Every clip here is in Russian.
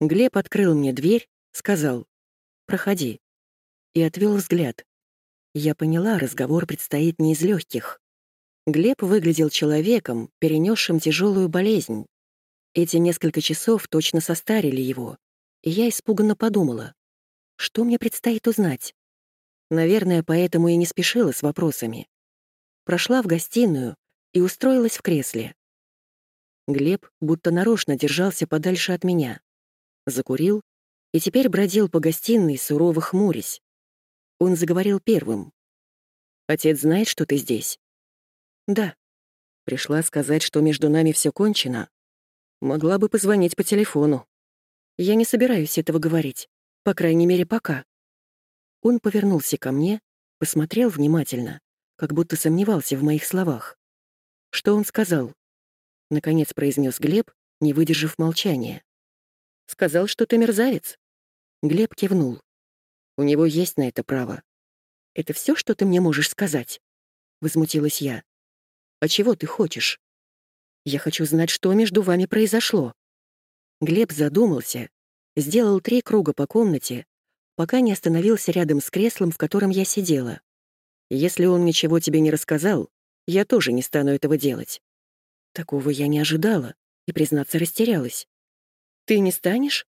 Глеб открыл мне дверь, сказал «Проходи» и отвел взгляд. Я поняла, разговор предстоит не из легких. Глеб выглядел человеком, перенесшим тяжелую болезнь. Эти несколько часов точно состарили его, и я испуганно подумала, что мне предстоит узнать. Наверное, поэтому и не спешила с вопросами. Прошла в гостиную и устроилась в кресле. Глеб будто нарочно держался подальше от меня. Закурил и теперь бродил по гостиной, сурово хмурясь. Он заговорил первым. «Отец знает, что ты здесь?» «Да». Пришла сказать, что между нами все кончено. Могла бы позвонить по телефону. Я не собираюсь этого говорить. По крайней мере, пока. Он повернулся ко мне, посмотрел внимательно, как будто сомневался в моих словах. Что он сказал? Наконец произнес Глеб, не выдержав молчания. Сказал, что ты мерзавец. Глеб кивнул. У него есть на это право. Это все, что ты мне можешь сказать? Возмутилась я. А чего ты хочешь? Я хочу знать, что между вами произошло. Глеб задумался, сделал три круга по комнате, пока не остановился рядом с креслом, в котором я сидела. Если он ничего тебе не рассказал, я тоже не стану этого делать. Такого я не ожидала и, признаться, растерялась. Ты не станешь?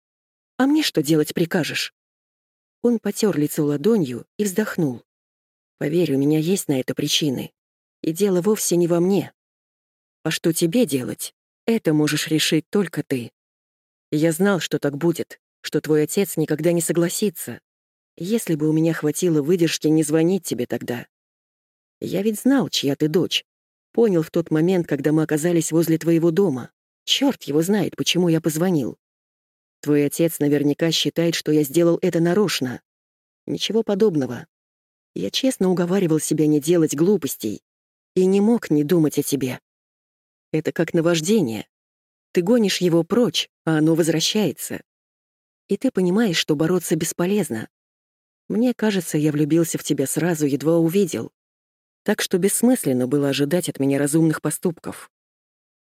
А мне что делать прикажешь? Он потер лицо ладонью и вздохнул. Поверь, у меня есть на это причины. И дело вовсе не во мне. А что тебе делать? Это можешь решить только ты. Я знал, что так будет, что твой отец никогда не согласится. Если бы у меня хватило выдержки не звонить тебе тогда. Я ведь знал, чья ты дочь. Понял в тот момент, когда мы оказались возле твоего дома. Черт его знает, почему я позвонил. Твой отец наверняка считает, что я сделал это нарочно. Ничего подобного. Я честно уговаривал себя не делать глупостей и не мог не думать о тебе. Это как наваждение. Ты гонишь его прочь, а оно возвращается. И ты понимаешь, что бороться бесполезно. Мне кажется, я влюбился в тебя сразу, едва увидел. Так что бессмысленно было ожидать от меня разумных поступков.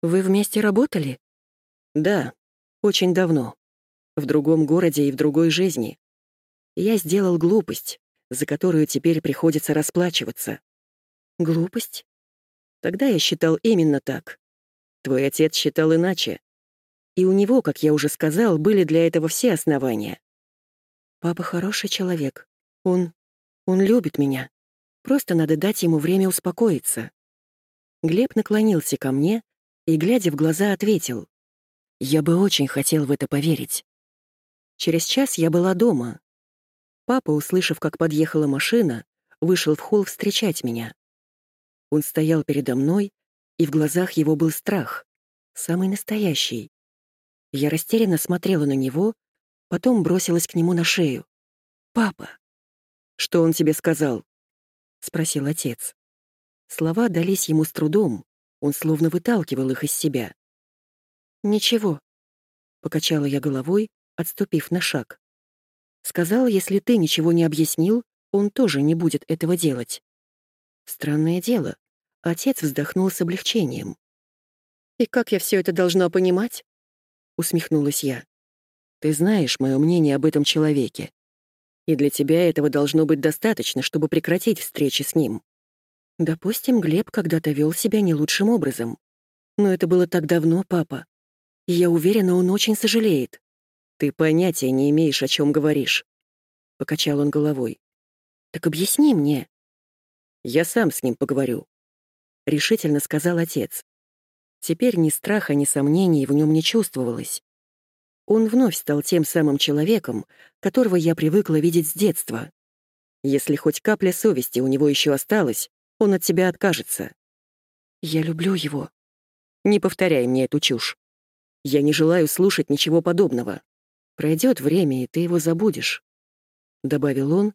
Вы вместе работали? Да, очень давно. В другом городе и в другой жизни. Я сделал глупость, за которую теперь приходится расплачиваться. Глупость? Тогда я считал именно так. Твой отец считал иначе. И у него, как я уже сказал, были для этого все основания. Папа хороший человек. Он... он любит меня. Просто надо дать ему время успокоиться. Глеб наклонился ко мне и, глядя в глаза, ответил. Я бы очень хотел в это поверить. Через час я была дома. Папа, услышав, как подъехала машина, вышел в холл встречать меня. Он стоял передо мной, и в глазах его был страх, самый настоящий. Я растерянно смотрела на него, потом бросилась к нему на шею. «Папа!» «Что он тебе сказал?» — спросил отец. Слова дались ему с трудом, он словно выталкивал их из себя. «Ничего», — покачала я головой, отступив на шаг. «Сказал, если ты ничего не объяснил, он тоже не будет этого делать». Странное дело. Отец вздохнул с облегчением. «И как я все это должна понимать?» — усмехнулась я. «Ты знаешь мое мнение об этом человеке. И для тебя этого должно быть достаточно, чтобы прекратить встречи с ним. Допустим, Глеб когда-то вел себя не лучшим образом. Но это было так давно, папа. Я уверена, он очень сожалеет. Ты понятия не имеешь, о чем говоришь. Покачал он головой. Так объясни мне. Я сам с ним поговорю. Решительно сказал отец. Теперь ни страха, ни сомнений в нем не чувствовалось. Он вновь стал тем самым человеком, которого я привыкла видеть с детства. Если хоть капля совести у него еще осталась, он от тебя откажется. Я люблю его. Не повторяй мне эту чушь. Я не желаю слушать ничего подобного. Пройдет время, и ты его забудешь. Добавил он.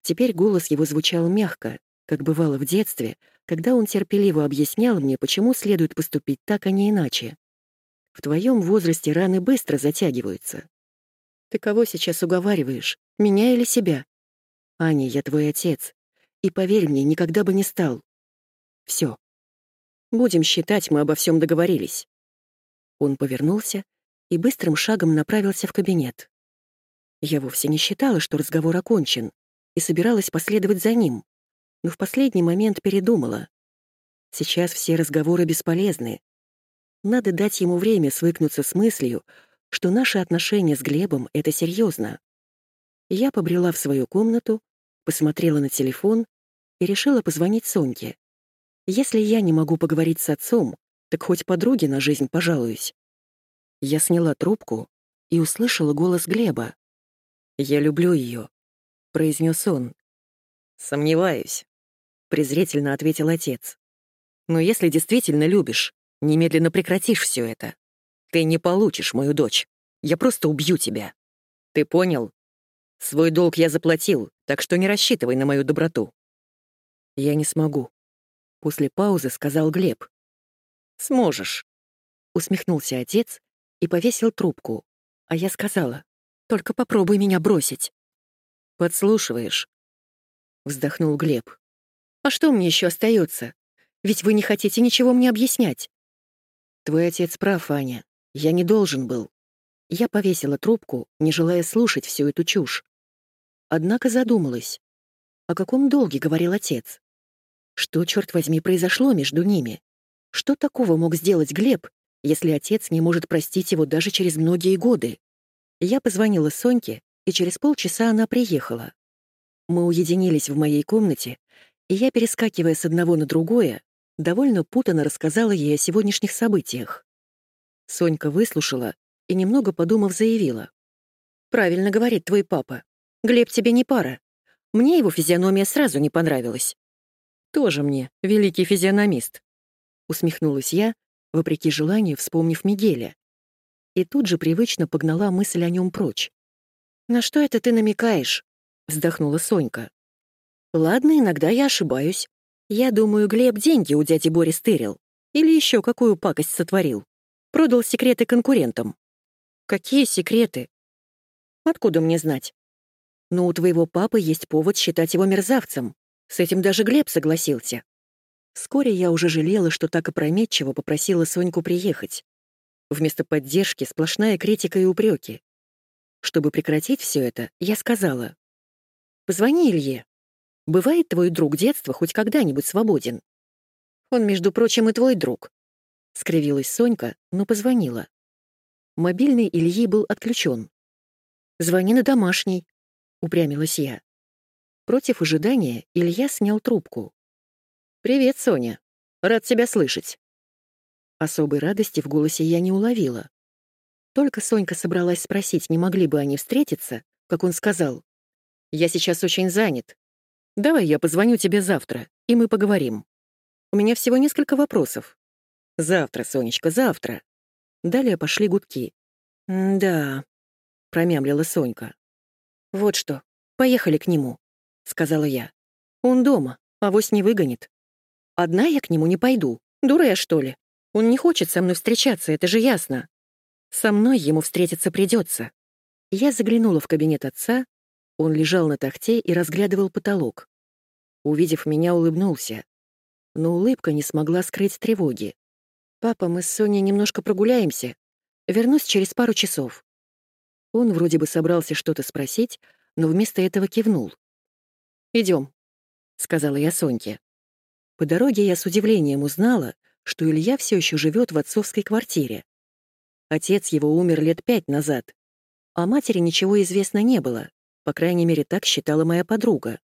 Теперь голос его звучал мягко, как бывало в детстве, когда он терпеливо объяснял мне, почему следует поступить так, а не иначе. В твоем возрасте раны быстро затягиваются. Ты кого сейчас уговариваешь, меня или себя? Аня, я твой отец. И поверь мне, никогда бы не стал. Все. Будем считать, мы обо всем договорились. Он повернулся и быстрым шагом направился в кабинет. Я вовсе не считала, что разговор окончен, и собиралась последовать за ним, но в последний момент передумала. Сейчас все разговоры бесполезны. Надо дать ему время свыкнуться с мыслью, что наши отношения с Глебом — это серьезно. Я побрела в свою комнату, посмотрела на телефон и решила позвонить Соньке. Если я не могу поговорить с отцом, так хоть подруге на жизнь пожалуюсь. Я сняла трубку и услышала голос Глеба. «Я люблю ее», — произнес он. «Сомневаюсь», — презрительно ответил отец. «Но если действительно любишь, немедленно прекратишь все это. Ты не получишь мою дочь. Я просто убью тебя. Ты понял? Свой долг я заплатил, так что не рассчитывай на мою доброту». «Я не смогу», — после паузы сказал Глеб. «Сможешь», — усмехнулся отец и повесил трубку. А я сказала, «Только попробуй меня бросить». «Подслушиваешь», — вздохнул Глеб. «А что мне еще остается? Ведь вы не хотите ничего мне объяснять». «Твой отец прав, Аня. Я не должен был». Я повесила трубку, не желая слушать всю эту чушь. Однако задумалась. О каком долге говорил отец? Что, черт возьми, произошло между ними? Что такого мог сделать Глеб, если отец не может простить его даже через многие годы? Я позвонила Соньке, и через полчаса она приехала. Мы уединились в моей комнате, и я, перескакивая с одного на другое, довольно путанно рассказала ей о сегодняшних событиях. Сонька выслушала и, немного подумав, заявила. «Правильно говорит твой папа. Глеб тебе не пара. Мне его физиономия сразу не понравилась». «Тоже мне, великий физиономист», усмехнулась я, вопреки желанию, вспомнив Мигеля. И тут же привычно погнала мысль о нем прочь. «На что это ты намекаешь?» — вздохнула Сонька. «Ладно, иногда я ошибаюсь. Я думаю, Глеб деньги у дяди Бори стырил. Или еще какую пакость сотворил. Продал секреты конкурентам». «Какие секреты?» «Откуда мне знать?» «Но у твоего папы есть повод считать его мерзавцем. С этим даже Глеб согласился. Вскоре я уже жалела, что так опрометчиво попросила Соньку приехать. Вместо поддержки сплошная критика и упреки. Чтобы прекратить все это, я сказала. «Позвони Илье. Бывает твой друг детства хоть когда-нибудь свободен?» «Он, между прочим, и твой друг», — скривилась Сонька, но позвонила. Мобильный Ильи был отключен. «Звони на домашний», — упрямилась я. Против ожидания Илья снял трубку. «Привет, Соня. Рад тебя слышать». Особой радости в голосе я не уловила. Только Сонька собралась спросить, не могли бы они встретиться, как он сказал. «Я сейчас очень занят. Давай я позвоню тебе завтра, и мы поговорим. У меня всего несколько вопросов». «Завтра, Сонечка, завтра». Далее пошли гудки. «Да», — промямлила Сонька. «Вот что, поехали к нему», — сказала я. «Он дома, авось не выгонит». Одна я к нему не пойду. Дура я, что ли? Он не хочет со мной встречаться, это же ясно. Со мной ему встретиться придется. Я заглянула в кабинет отца. Он лежал на тахте и разглядывал потолок. Увидев меня, улыбнулся. Но улыбка не смогла скрыть тревоги. «Папа, мы с Соней немножко прогуляемся. Вернусь через пару часов». Он вроде бы собрался что-то спросить, но вместо этого кивнул. Идем, сказала я Соньке. По дороге я с удивлением узнала, что Илья все еще живет в отцовской квартире. Отец его умер лет пять назад. О матери ничего известно не было, по крайней мере, так считала моя подруга.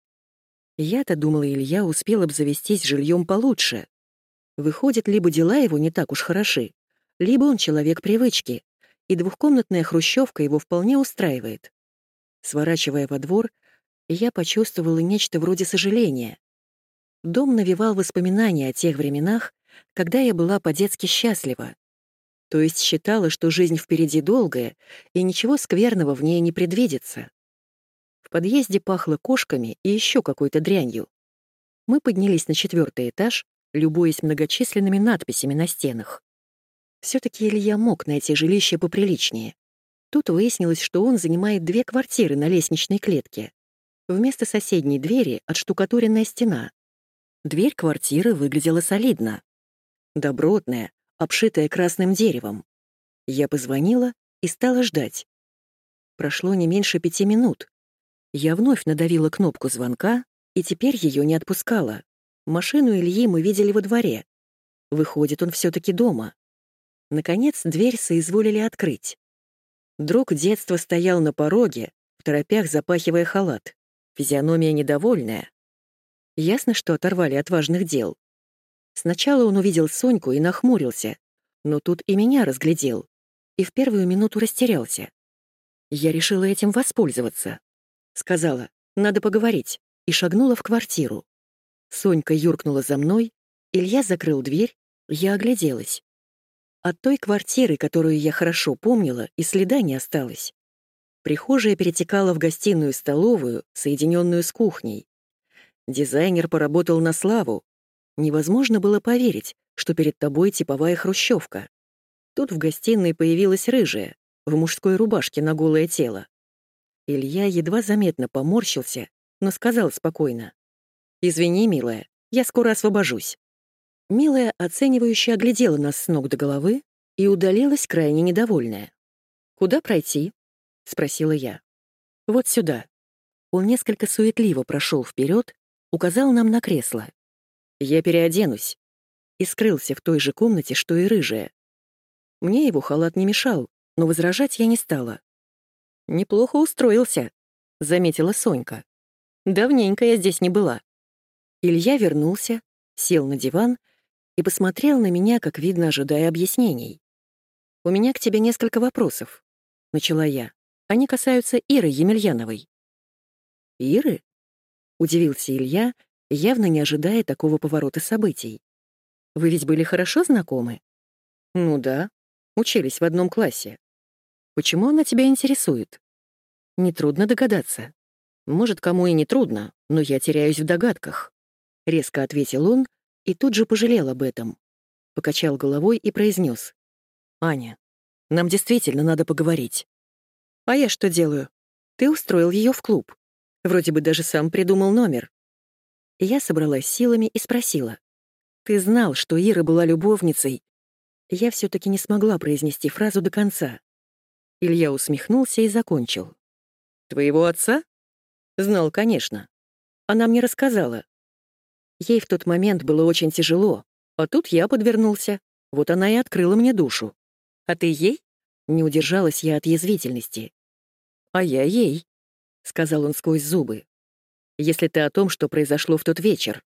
Я-то думала, Илья успел обзавестись жильем получше. Выходит, либо дела его не так уж хороши, либо он человек привычки, и двухкомнатная хрущевка его вполне устраивает. Сворачивая во двор, я почувствовала нечто вроде сожаления. Дом навевал воспоминания о тех временах, когда я была по-детски счастлива. То есть считала, что жизнь впереди долгая, и ничего скверного в ней не предвидится. В подъезде пахло кошками и еще какой-то дрянью. Мы поднялись на четвертый этаж, любуясь многочисленными надписями на стенах. все таки Илья мог найти жилище поприличнее. Тут выяснилось, что он занимает две квартиры на лестничной клетке. Вместо соседней двери — отштукатуренная стена, Дверь квартиры выглядела солидно. Добротная, обшитая красным деревом. Я позвонила, и стала ждать. Прошло не меньше пяти минут. Я вновь надавила кнопку звонка, и теперь ее не отпускала. Машину Ильи мы видели во дворе. Выходит, он все таки дома. Наконец, дверь соизволили открыть. Друг детства стоял на пороге, в торопях запахивая халат. Физиономия недовольная. Ясно, что оторвали от важных дел. Сначала он увидел Соньку и нахмурился, но тут и меня разглядел, и в первую минуту растерялся. Я решила этим воспользоваться. Сказала, надо поговорить, и шагнула в квартиру. Сонька юркнула за мной, Илья закрыл дверь, я огляделась. От той квартиры, которую я хорошо помнила, и следа не осталось. Прихожая перетекала в гостиную-столовую, соединенную с кухней. Дизайнер поработал на славу. Невозможно было поверить, что перед тобой типовая хрущевка. Тут в гостиной появилась рыжая, в мужской рубашке на голое тело. Илья едва заметно поморщился, но сказал спокойно. «Извини, милая, я скоро освобожусь». Милая оценивающе оглядела нас с ног до головы и удалилась крайне недовольная. «Куда пройти?» — спросила я. «Вот сюда». Он несколько суетливо прошел вперед, указал нам на кресло. «Я переоденусь». И скрылся в той же комнате, что и рыжая. Мне его халат не мешал, но возражать я не стала. «Неплохо устроился», — заметила Сонька. «Давненько я здесь не была». Илья вернулся, сел на диван и посмотрел на меня, как видно, ожидая объяснений. «У меня к тебе несколько вопросов», — начала я. Они касаются Иры Емельяновой». «Иры?» — удивился Илья, явно не ожидая такого поворота событий. «Вы ведь были хорошо знакомы?» «Ну да, учились в одном классе. Почему она тебя интересует?» «Нетрудно догадаться. Может, кому и не трудно, но я теряюсь в догадках», — резко ответил он и тут же пожалел об этом. Покачал головой и произнес: «Аня, нам действительно надо поговорить. А я что делаю? Ты устроил ее в клуб. Вроде бы даже сам придумал номер. Я собралась силами и спросила. Ты знал, что Ира была любовницей? Я все таки не смогла произнести фразу до конца. Илья усмехнулся и закончил. Твоего отца? Знал, конечно. Она мне рассказала. Ей в тот момент было очень тяжело, а тут я подвернулся. Вот она и открыла мне душу. А ты ей? Не удержалась я от язвительности. «А я ей», — сказал он сквозь зубы. «Если ты о том, что произошло в тот вечер.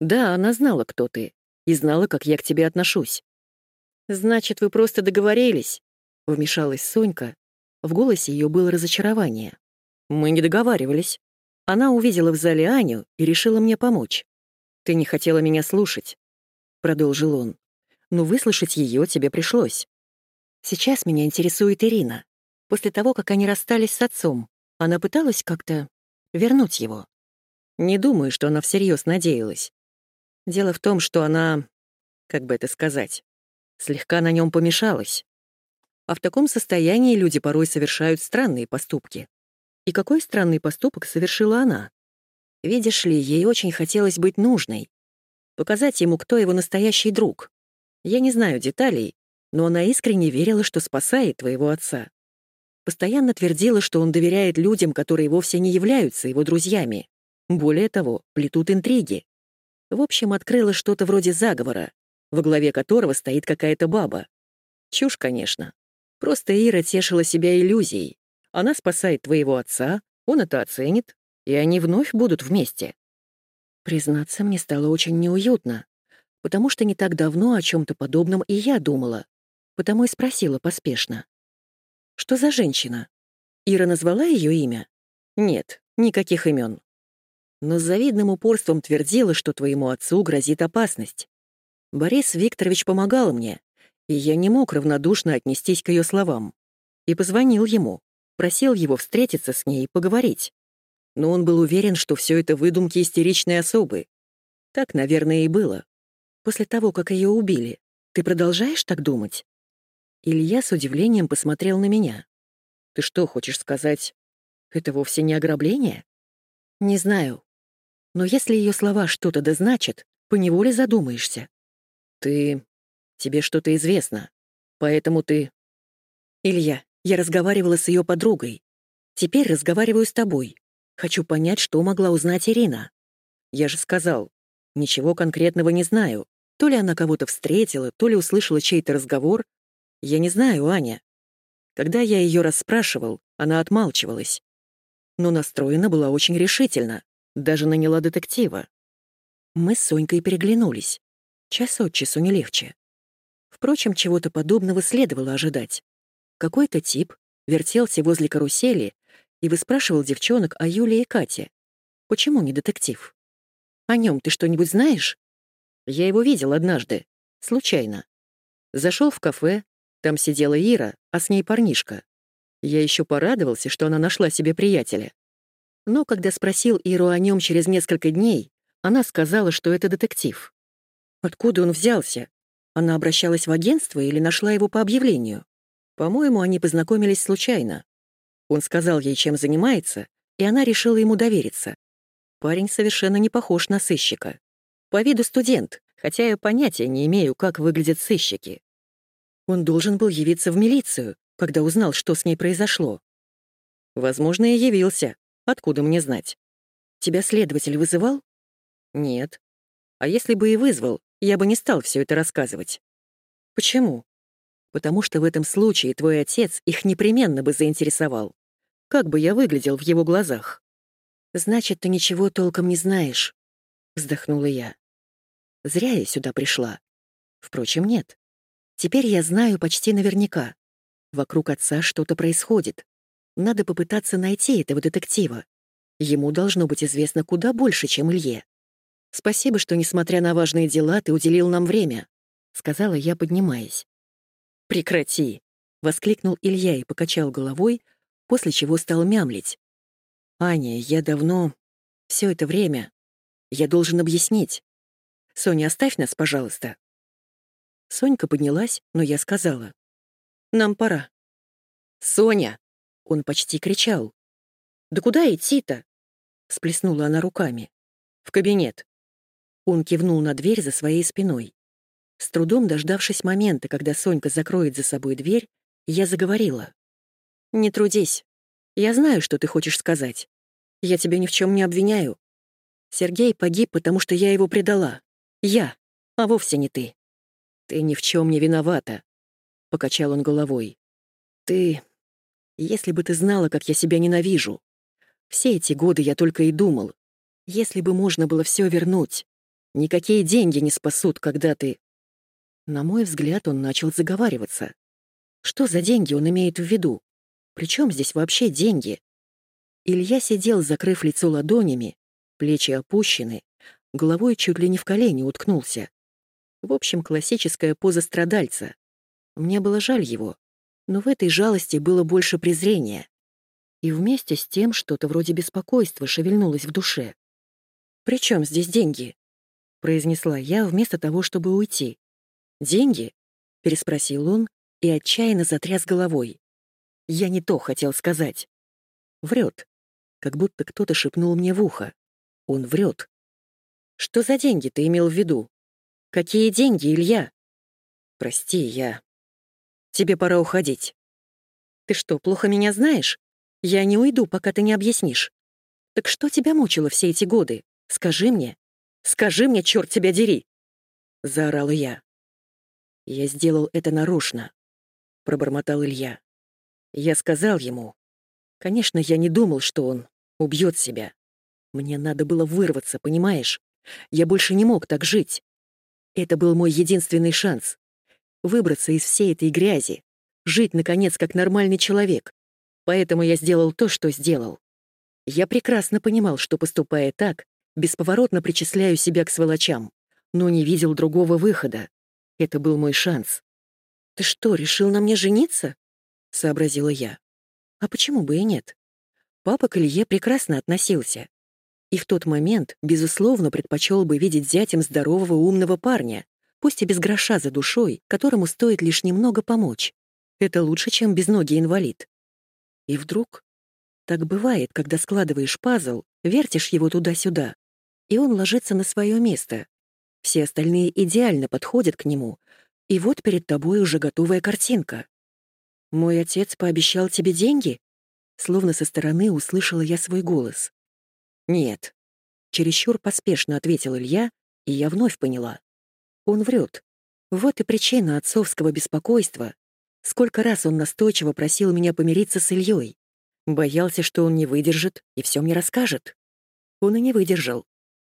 Да, она знала, кто ты, и знала, как я к тебе отношусь». «Значит, вы просто договорились?» — вмешалась Сонька. В голосе ее было разочарование. «Мы не договаривались. Она увидела в зале Аню и решила мне помочь. Ты не хотела меня слушать», — продолжил он. «Но выслушать ее тебе пришлось. Сейчас меня интересует Ирина. После того, как они расстались с отцом, она пыталась как-то вернуть его. Не думаю, что она всерьез надеялась. Дело в том, что она, как бы это сказать, слегка на нем помешалась. А в таком состоянии люди порой совершают странные поступки. И какой странный поступок совершила она? Видишь ли, ей очень хотелось быть нужной. Показать ему, кто его настоящий друг. Я не знаю деталей, но она искренне верила, что спасает твоего отца. Постоянно твердила, что он доверяет людям, которые вовсе не являются его друзьями. Более того, плетут интриги. В общем, открыла что-то вроде заговора, во главе которого стоит какая-то баба. Чушь, конечно. Просто Ира тешила себя иллюзией. Она спасает твоего отца, он это оценит, и они вновь будут вместе. Признаться, мне стало очень неуютно, потому что не так давно о чем то подобном и я думала потому и спросила поспешно. «Что за женщина? Ира назвала ее имя?» «Нет, никаких имен. Но с завидным упорством твердила, что твоему отцу грозит опасность. Борис Викторович помогал мне, и я не мог равнодушно отнестись к ее словам. И позвонил ему, просил его встретиться с ней и поговорить. Но он был уверен, что все это выдумки истеричной особы. Так, наверное, и было. После того, как ее убили, ты продолжаешь так думать? Илья с удивлением посмотрел на меня. «Ты что, хочешь сказать, это вовсе не ограбление?» «Не знаю. Но если ее слова что-то да значат, поневоле задумаешься. Ты... тебе что-то известно, поэтому ты...» «Илья, Я разговаривала с ее подругой. Теперь разговариваю с тобой. Хочу понять, что могла узнать Ирина. Я же сказал, ничего конкретного не знаю. То ли она кого-то встретила, то ли услышала чей-то разговор. Я не знаю, Аня. Когда я ее расспрашивал, она отмалчивалась. Но настроена была очень решительно. Даже наняла детектива. Мы с Сонькой переглянулись. Час от часу не легче. Впрочем, чего-то подобного следовало ожидать. Какой-то тип вертелся возле карусели и выспрашивал девчонок о Юле и Кате. Почему не детектив? О нем ты что-нибудь знаешь? Я его видел однажды. Случайно. Зашел в кафе, там сидела Ира, а с ней парнишка. Я еще порадовался, что она нашла себе приятеля. Но когда спросил Иру о нем через несколько дней, она сказала, что это детектив. Откуда он взялся? Она обращалась в агентство или нашла его по объявлению? По-моему, они познакомились случайно. Он сказал ей, чем занимается, и она решила ему довериться. Парень совершенно не похож на сыщика. По виду студент, хотя я понятия не имею, как выглядят сыщики. Он должен был явиться в милицию, когда узнал, что с ней произошло. Возможно, и явился. Откуда мне знать? Тебя следователь вызывал? Нет. А если бы и вызвал, я бы не стал все это рассказывать. Почему? Потому что в этом случае твой отец их непременно бы заинтересовал. Как бы я выглядел в его глазах? Значит, ты ничего толком не знаешь, вздохнула я. Зря я сюда пришла. Впрочем, нет. Теперь я знаю почти наверняка. Вокруг отца что-то происходит. Надо попытаться найти этого детектива. Ему должно быть известно куда больше, чем Илье. Спасибо, что, несмотря на важные дела, ты уделил нам время», — сказала я, поднимаясь. «Прекрати!» — воскликнул Илья и покачал головой, после чего стал мямлить. «Аня, я давно... все это время... Я должен объяснить. Соня, оставь нас, пожалуйста». Сонька поднялась, но я сказала. «Нам пора». «Соня!» — он почти кричал. «Да куда идти-то?» — сплеснула она руками. «В кабинет». Он кивнул на дверь за своей спиной. С трудом дождавшись момента, когда Сонька закроет за собой дверь, я заговорила. «Не трудись. Я знаю, что ты хочешь сказать. Я тебя ни в чем не обвиняю. Сергей погиб, потому что я его предала. Я, а вовсе не ты. Ты ни в чем не виновата», — покачал он головой. «Ты... Если бы ты знала, как я себя ненавижу. Все эти годы я только и думал. Если бы можно было все вернуть. Никакие деньги не спасут, когда ты... На мой взгляд, он начал заговариваться. Что за деньги он имеет в виду? Причем здесь вообще деньги? Илья сидел, закрыв лицо ладонями, плечи опущены, головой чуть ли не в колени уткнулся. В общем, классическая поза страдальца. Мне было жаль его, но в этой жалости было больше презрения. И вместе с тем что-то вроде беспокойства шевельнулось в душе. «При чем здесь деньги?» — произнесла я вместо того, чтобы уйти. «Деньги?» — переспросил он и отчаянно затряс головой. Я не то хотел сказать. Врет, как будто кто-то шепнул мне в ухо. Он врет. «Что за деньги ты имел в виду? Какие деньги, Илья?» «Прости, я...» «Тебе пора уходить». «Ты что, плохо меня знаешь? Я не уйду, пока ты не объяснишь. Так что тебя мучило все эти годы? Скажи мне, Скажи мне, черт тебя дери!» — заорала я. «Я сделал это нарочно», — пробормотал Илья. Я сказал ему. Конечно, я не думал, что он убьет себя. Мне надо было вырваться, понимаешь? Я больше не мог так жить. Это был мой единственный шанс. Выбраться из всей этой грязи. Жить, наконец, как нормальный человек. Поэтому я сделал то, что сделал. Я прекрасно понимал, что, поступая так, Бесповоротно причисляю себя к сволочам, но не видел другого выхода. Это был мой шанс. «Ты что, решил на мне жениться?» — сообразила я. «А почему бы и нет?» Папа к Илье прекрасно относился. И в тот момент, безусловно, предпочел бы видеть зятем здорового умного парня, пусть и без гроша за душой, которому стоит лишь немного помочь. Это лучше, чем безногий инвалид. И вдруг... Так бывает, когда складываешь пазл, вертишь его туда-сюда, и он ложится на свое место. Все остальные идеально подходят к нему, и вот перед тобой уже готовая картинка. «Мой отец пообещал тебе деньги?» Словно со стороны услышала я свой голос. «Нет». Чересчур поспешно ответил Илья, и я вновь поняла. Он врет. Вот и причина отцовского беспокойства. Сколько раз он настойчиво просил меня помириться с Ильей. Боялся, что он не выдержит и все мне расскажет. Он и не выдержал.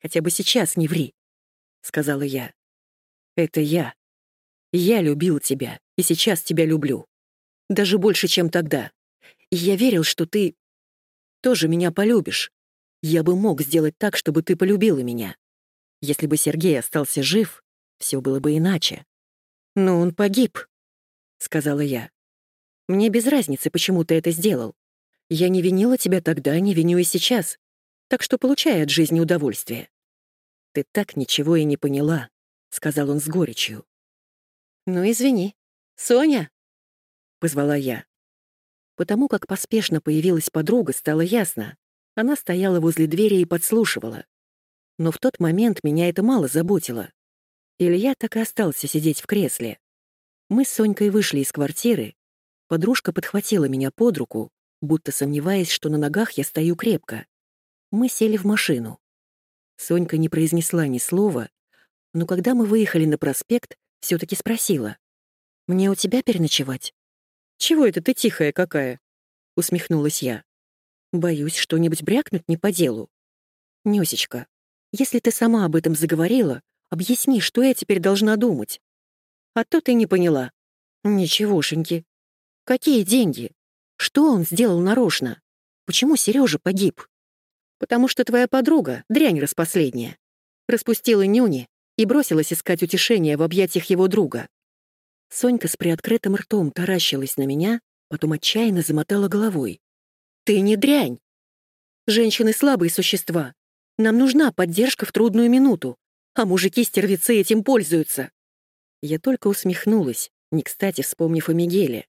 Хотя бы сейчас не ври, — сказала я. Это я. Я любил тебя, и сейчас тебя люблю. Даже больше, чем тогда. И я верил, что ты тоже меня полюбишь. Я бы мог сделать так, чтобы ты полюбила меня. Если бы Сергей остался жив, все было бы иначе. Но он погиб, — сказала я. Мне без разницы, почему ты это сделал. Я не винила тебя тогда, не виню и сейчас. Так что получай от жизни удовольствие. Ты так ничего и не поняла, — сказал он с горечью. Ну, извини. Соня? — позвала я. Потому как поспешно появилась подруга, стало ясно. Она стояла возле двери и подслушивала. Но в тот момент меня это мало заботило. Илья так и остался сидеть в кресле. Мы с Сонькой вышли из квартиры. Подружка подхватила меня под руку, будто сомневаясь, что на ногах я стою крепко. Мы сели в машину. Сонька не произнесла ни слова, но когда мы выехали на проспект, все таки спросила. «Мне у тебя переночевать?» «Чего это ты тихая какая?» — усмехнулась я. «Боюсь, что-нибудь брякнуть не по делу». «Нюсечка, если ты сама об этом заговорила, объясни, что я теперь должна думать». «А то ты не поняла». «Ничегошеньки. Какие деньги? Что он сделал нарочно? Почему Сережа погиб? Потому что твоя подруга, дрянь распоследняя, распустила нюни и бросилась искать утешения в объятиях его друга. Сонька с приоткрытым ртом таращилась на меня, потом отчаянно замотала головой. «Ты не дрянь! Женщины — слабые существа. Нам нужна поддержка в трудную минуту, а мужики-стервецы этим пользуются». Я только усмехнулась, не кстати вспомнив о Мигеле.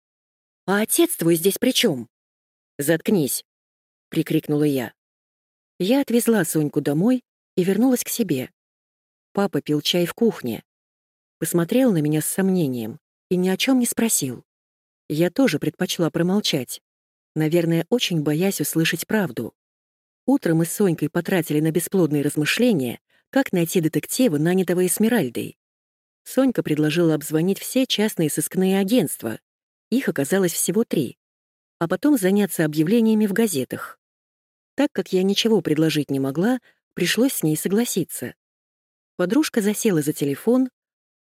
«А отец твой здесь при чем? «Заткнись!» — прикрикнула я. Я отвезла Соньку домой и вернулась к себе. Папа пил чай в кухне. Посмотрел на меня с сомнением и ни о чем не спросил. Я тоже предпочла промолчать, наверное, очень боясь услышать правду. Утром мы с Сонькой потратили на бесплодные размышления, как найти детектива, нанятого Эсмеральдой. Сонька предложила обзвонить все частные сыскные агентства, их оказалось всего три. А потом заняться объявлениями в газетах. Так как я ничего предложить не могла, пришлось с ней согласиться. Подружка засела за телефон,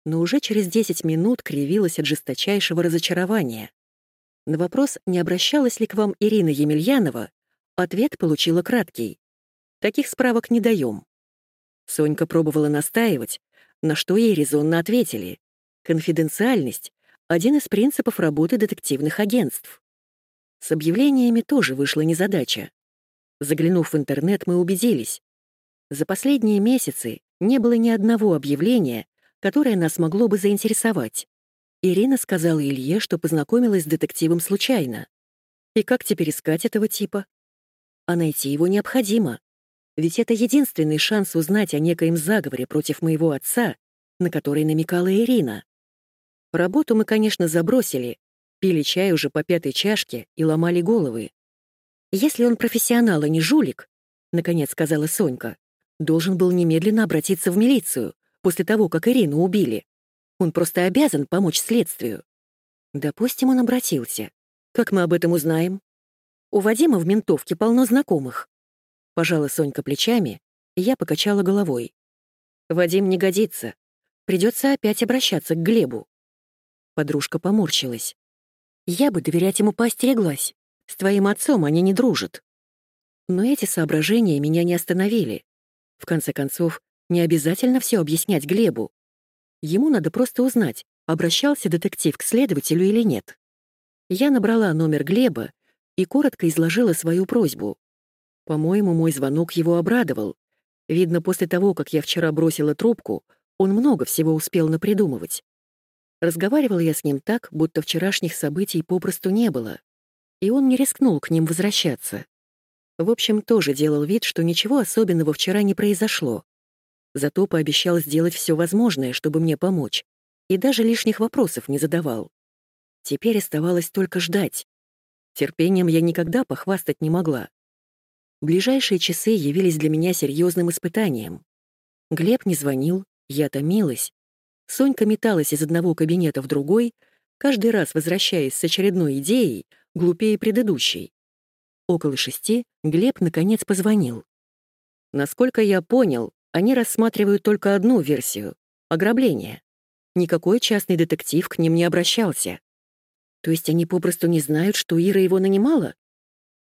но уже через 10 минут кривилась от жесточайшего разочарования. На вопрос, не обращалась ли к вам Ирина Емельянова, ответ получила краткий. Таких справок не даем. Сонька пробовала настаивать, на что ей резонно ответили. Конфиденциальность один из принципов работы детективных агентств. С объявлениями тоже вышла незадача. Заглянув в интернет, мы убедились. За последние месяцы не было ни одного объявления, которое нас могло бы заинтересовать. Ирина сказала Илье, что познакомилась с детективом случайно. И как теперь искать этого типа? А найти его необходимо. Ведь это единственный шанс узнать о некоем заговоре против моего отца, на который намекала Ирина. Работу мы, конечно, забросили, пили чай уже по пятой чашке и ломали головы. «Если он профессионал, а не жулик», — наконец сказала Сонька, должен был немедленно обратиться в милицию после того, как Ирину убили. Он просто обязан помочь следствию. Допустим, он обратился. Как мы об этом узнаем? У Вадима в ментовке полно знакомых. Пожала Сонька плечами, я покачала головой. Вадим не годится. Придется опять обращаться к Глебу. Подружка поморщилась. «Я бы доверять ему поостереглась. С твоим отцом они не дружат». Но эти соображения меня не остановили. В конце концов, не обязательно все объяснять Глебу. Ему надо просто узнать, обращался детектив к следователю или нет. Я набрала номер Глеба и коротко изложила свою просьбу. По-моему, мой звонок его обрадовал. Видно, после того, как я вчера бросила трубку, он много всего успел напридумывать. Разговаривал я с ним так, будто вчерашних событий попросту не было, и он не рискнул к ним возвращаться. В общем, тоже делал вид, что ничего особенного вчера не произошло. Зато пообещал сделать все возможное, чтобы мне помочь, и даже лишних вопросов не задавал. Теперь оставалось только ждать. Терпением я никогда похвастать не могла. Ближайшие часы явились для меня серьезным испытанием. Глеб не звонил, я томилась. Сонька металась из одного кабинета в другой, каждый раз возвращаясь с очередной идеей, глупее предыдущей. Около шести Глеб наконец позвонил. Насколько я понял, они рассматривают только одну версию — ограбление. Никакой частный детектив к ним не обращался. То есть они попросту не знают, что Ира его нанимала?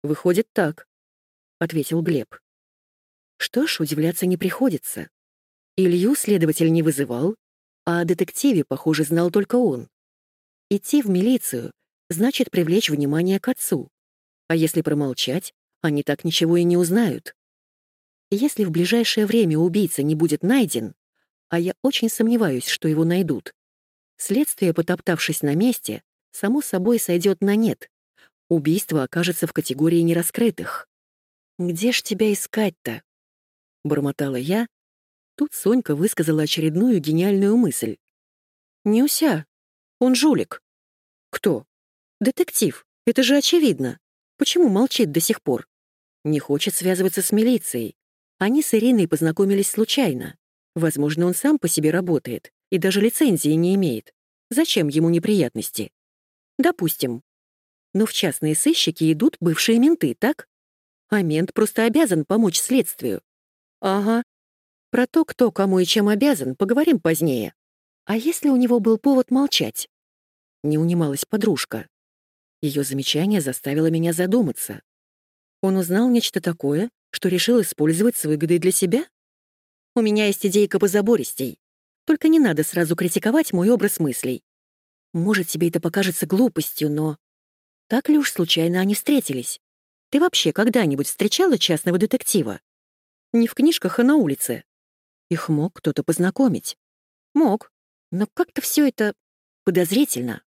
Выходит так, — ответил Глеб. Что ж, удивляться не приходится. Илью следователь не вызывал, а о детективе, похоже, знал только он. Идти в милицию значит привлечь внимание к отцу. А если промолчать, они так ничего и не узнают. Если в ближайшее время убийца не будет найден, а я очень сомневаюсь, что его найдут, следствие, потоптавшись на месте, само собой сойдет на нет. Убийство окажется в категории нераскрытых. «Где ж тебя искать-то?» — бормотала я. Тут Сонька высказала очередную гениальную мысль. «Нюся, он жулик». «Кто?» «Детектив. Это же очевидно. Почему молчит до сих пор? Не хочет связываться с милицией. Они с Ириной познакомились случайно. Возможно, он сам по себе работает и даже лицензии не имеет. Зачем ему неприятности? Допустим. Но в частные сыщики идут бывшие менты, так? А мент просто обязан помочь следствию. Ага. Про то, кто кому и чем обязан, поговорим позднее. А если у него был повод молчать? Не унималась подружка. Ее замечание заставило меня задуматься. Он узнал нечто такое, что решил использовать с выгодой для себя? У меня есть идейка позабористей. Только не надо сразу критиковать мой образ мыслей. Может, тебе это покажется глупостью, но... Так ли уж случайно они встретились? Ты вообще когда-нибудь встречала частного детектива? Не в книжках, а на улице. Их мог кто-то познакомить. Мог. Но как-то все это подозрительно.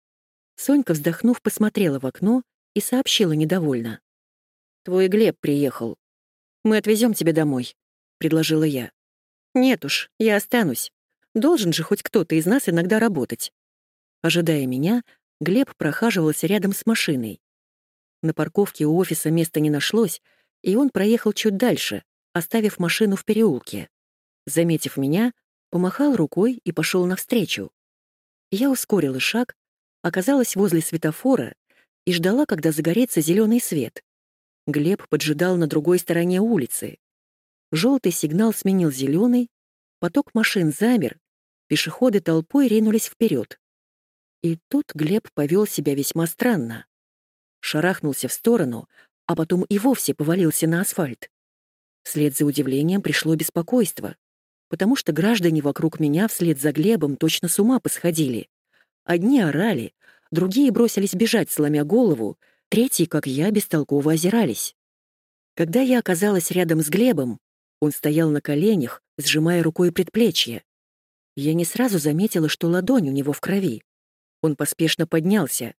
Сонька, вздохнув, посмотрела в окно и сообщила недовольно. «Твой Глеб приехал. Мы отвезем тебя домой», — предложила я. «Нет уж, я останусь. Должен же хоть кто-то из нас иногда работать». Ожидая меня, Глеб прохаживался рядом с машиной. На парковке у офиса места не нашлось, и он проехал чуть дальше, оставив машину в переулке. Заметив меня, помахал рукой и пошел навстречу. Я ускорила шаг, оказалась возле светофора и ждала, когда загорится зеленый свет. Глеб поджидал на другой стороне улицы. Желтый сигнал сменил зеленый, поток машин замер, пешеходы толпой ринулись вперед. И тут Глеб повел себя весьма странно. Шарахнулся в сторону, а потом и вовсе повалился на асфальт. Вслед за удивлением пришло беспокойство, потому что граждане вокруг меня вслед за Глебом точно с ума посходили. Одни орали, другие бросились бежать, сломя голову, третьи, как я, бестолково озирались. Когда я оказалась рядом с Глебом, он стоял на коленях, сжимая рукой предплечье. Я не сразу заметила, что ладонь у него в крови. Он поспешно поднялся.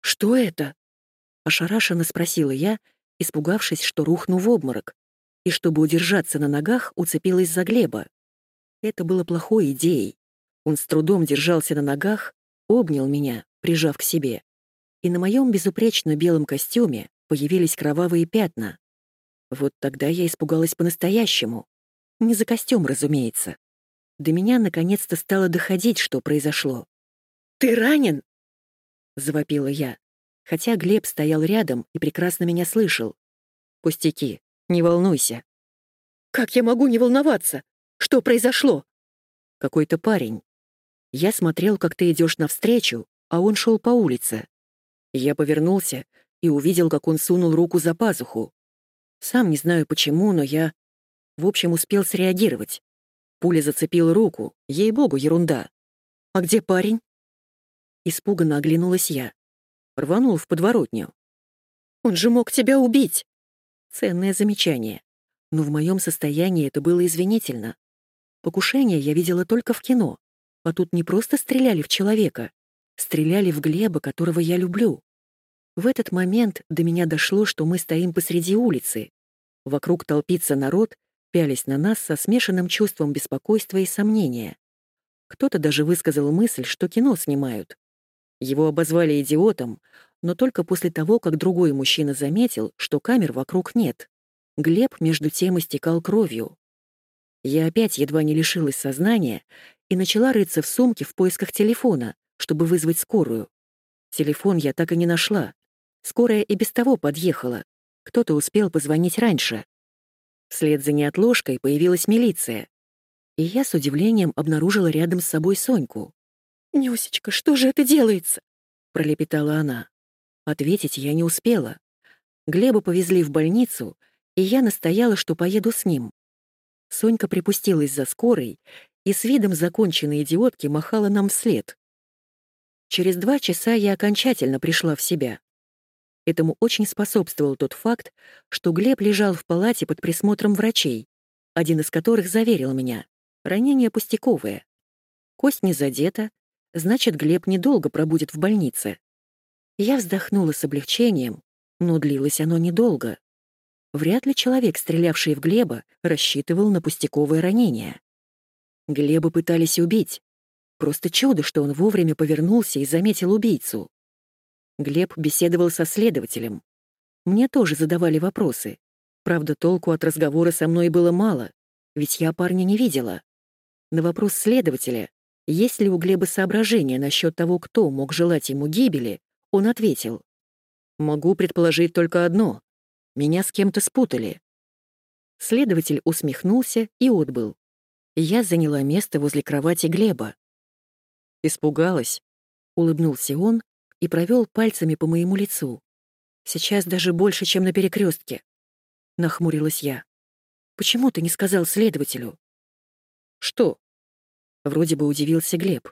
«Что это?» — ошарашенно спросила я, испугавшись, что рухну в обморок, и, чтобы удержаться на ногах, уцепилась за Глеба. Это было плохой идеей. Он с трудом держался на ногах, обнял меня, прижав к себе. И на моем безупречно белом костюме появились кровавые пятна. Вот тогда я испугалась по-настоящему. Не за костюм, разумеется. До меня наконец-то стало доходить, что произошло. «Ты ранен?» — завопила я, хотя Глеб стоял рядом и прекрасно меня слышал. «Пустяки, не волнуйся». «Как я могу не волноваться? Что произошло?» «Какой-то парень. Я смотрел, как ты идешь навстречу, а он шел по улице. Я повернулся и увидел, как он сунул руку за пазуху. Сам не знаю почему, но я... В общем, успел среагировать. Пуля зацепила руку, ей-богу, ерунда. «А где парень?» Испуганно оглянулась я. Рванул в подворотню. «Он же мог тебя убить!» Ценное замечание. Но в моем состоянии это было извинительно. Покушение я видела только в кино. А тут не просто стреляли в человека, стреляли в Глеба, которого я люблю. В этот момент до меня дошло, что мы стоим посреди улицы. Вокруг толпится народ, пялись на нас со смешанным чувством беспокойства и сомнения. Кто-то даже высказал мысль, что кино снимают. Его обозвали идиотом, но только после того, как другой мужчина заметил, что камер вокруг нет. Глеб между тем истекал кровью. Я опять едва не лишилась сознания и начала рыться в сумке в поисках телефона, чтобы вызвать скорую. Телефон я так и не нашла. Скорая и без того подъехала. Кто-то успел позвонить раньше. Вслед за неотложкой появилась милиция. И я с удивлением обнаружила рядом с собой Соньку. «Нюсечка, что же это делается?» — пролепетала она. Ответить я не успела. Глеба повезли в больницу, и я настояла, что поеду с ним. Сонька припустилась за скорой и с видом законченной идиотки махала нам вслед. Через два часа я окончательно пришла в себя. Этому очень способствовал тот факт, что Глеб лежал в палате под присмотром врачей, один из которых заверил меня. Ранение пустяковое. Кость не задета, значит, Глеб недолго пробудет в больнице. Я вздохнула с облегчением, но длилось оно недолго. Вряд ли человек, стрелявший в Глеба, рассчитывал на пустяковое ранение. Глеба пытались убить. Просто чудо, что он вовремя повернулся и заметил убийцу. Глеб беседовал со следователем. Мне тоже задавали вопросы. Правда, толку от разговора со мной было мало, ведь я парня не видела. На вопрос следователя, есть ли у Глеба соображения насчет того, кто мог желать ему гибели, он ответил. «Могу предположить только одно. Меня с кем-то спутали». Следователь усмехнулся и отбыл. Я заняла место возле кровати Глеба. «Испугалась», — улыбнулся он и провел пальцами по моему лицу. «Сейчас даже больше, чем на перекрестке. нахмурилась я. «Почему ты не сказал следователю?» «Что?» Вроде бы удивился Глеб.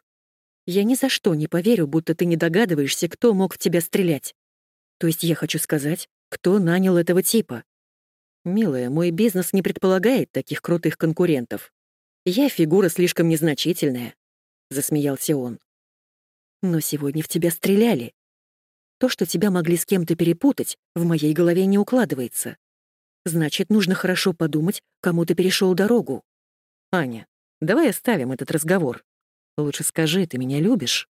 Я ни за что не поверю, будто ты не догадываешься, кто мог в тебя стрелять. То есть я хочу сказать, кто нанял этого типа. Милая, мой бизнес не предполагает таких крутых конкурентов. Я фигура слишком незначительная, засмеялся он. Но сегодня в тебя стреляли. То, что тебя могли с кем-то перепутать, в моей голове не укладывается. Значит, нужно хорошо подумать, кому ты перешел дорогу. Аня, давай оставим этот разговор. Лучше скажи, ты меня любишь?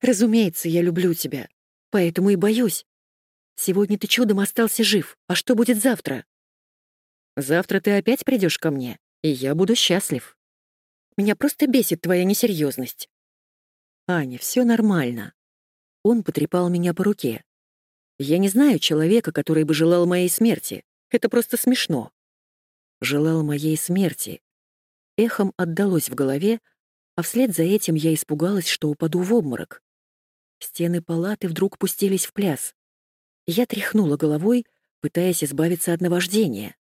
Разумеется, я люблю тебя. Поэтому и боюсь. Сегодня ты чудом остался жив. А что будет завтра? Завтра ты опять придешь ко мне, и я буду счастлив. Меня просто бесит твоя несерьезность. Аня, все нормально. Он потрепал меня по руке. Я не знаю человека, который бы желал моей смерти. Это просто смешно. Желал моей смерти. Эхом отдалось в голове, а вслед за этим я испугалась, что упаду в обморок. Стены палаты вдруг пустились в пляс. Я тряхнула головой, пытаясь избавиться от наваждения.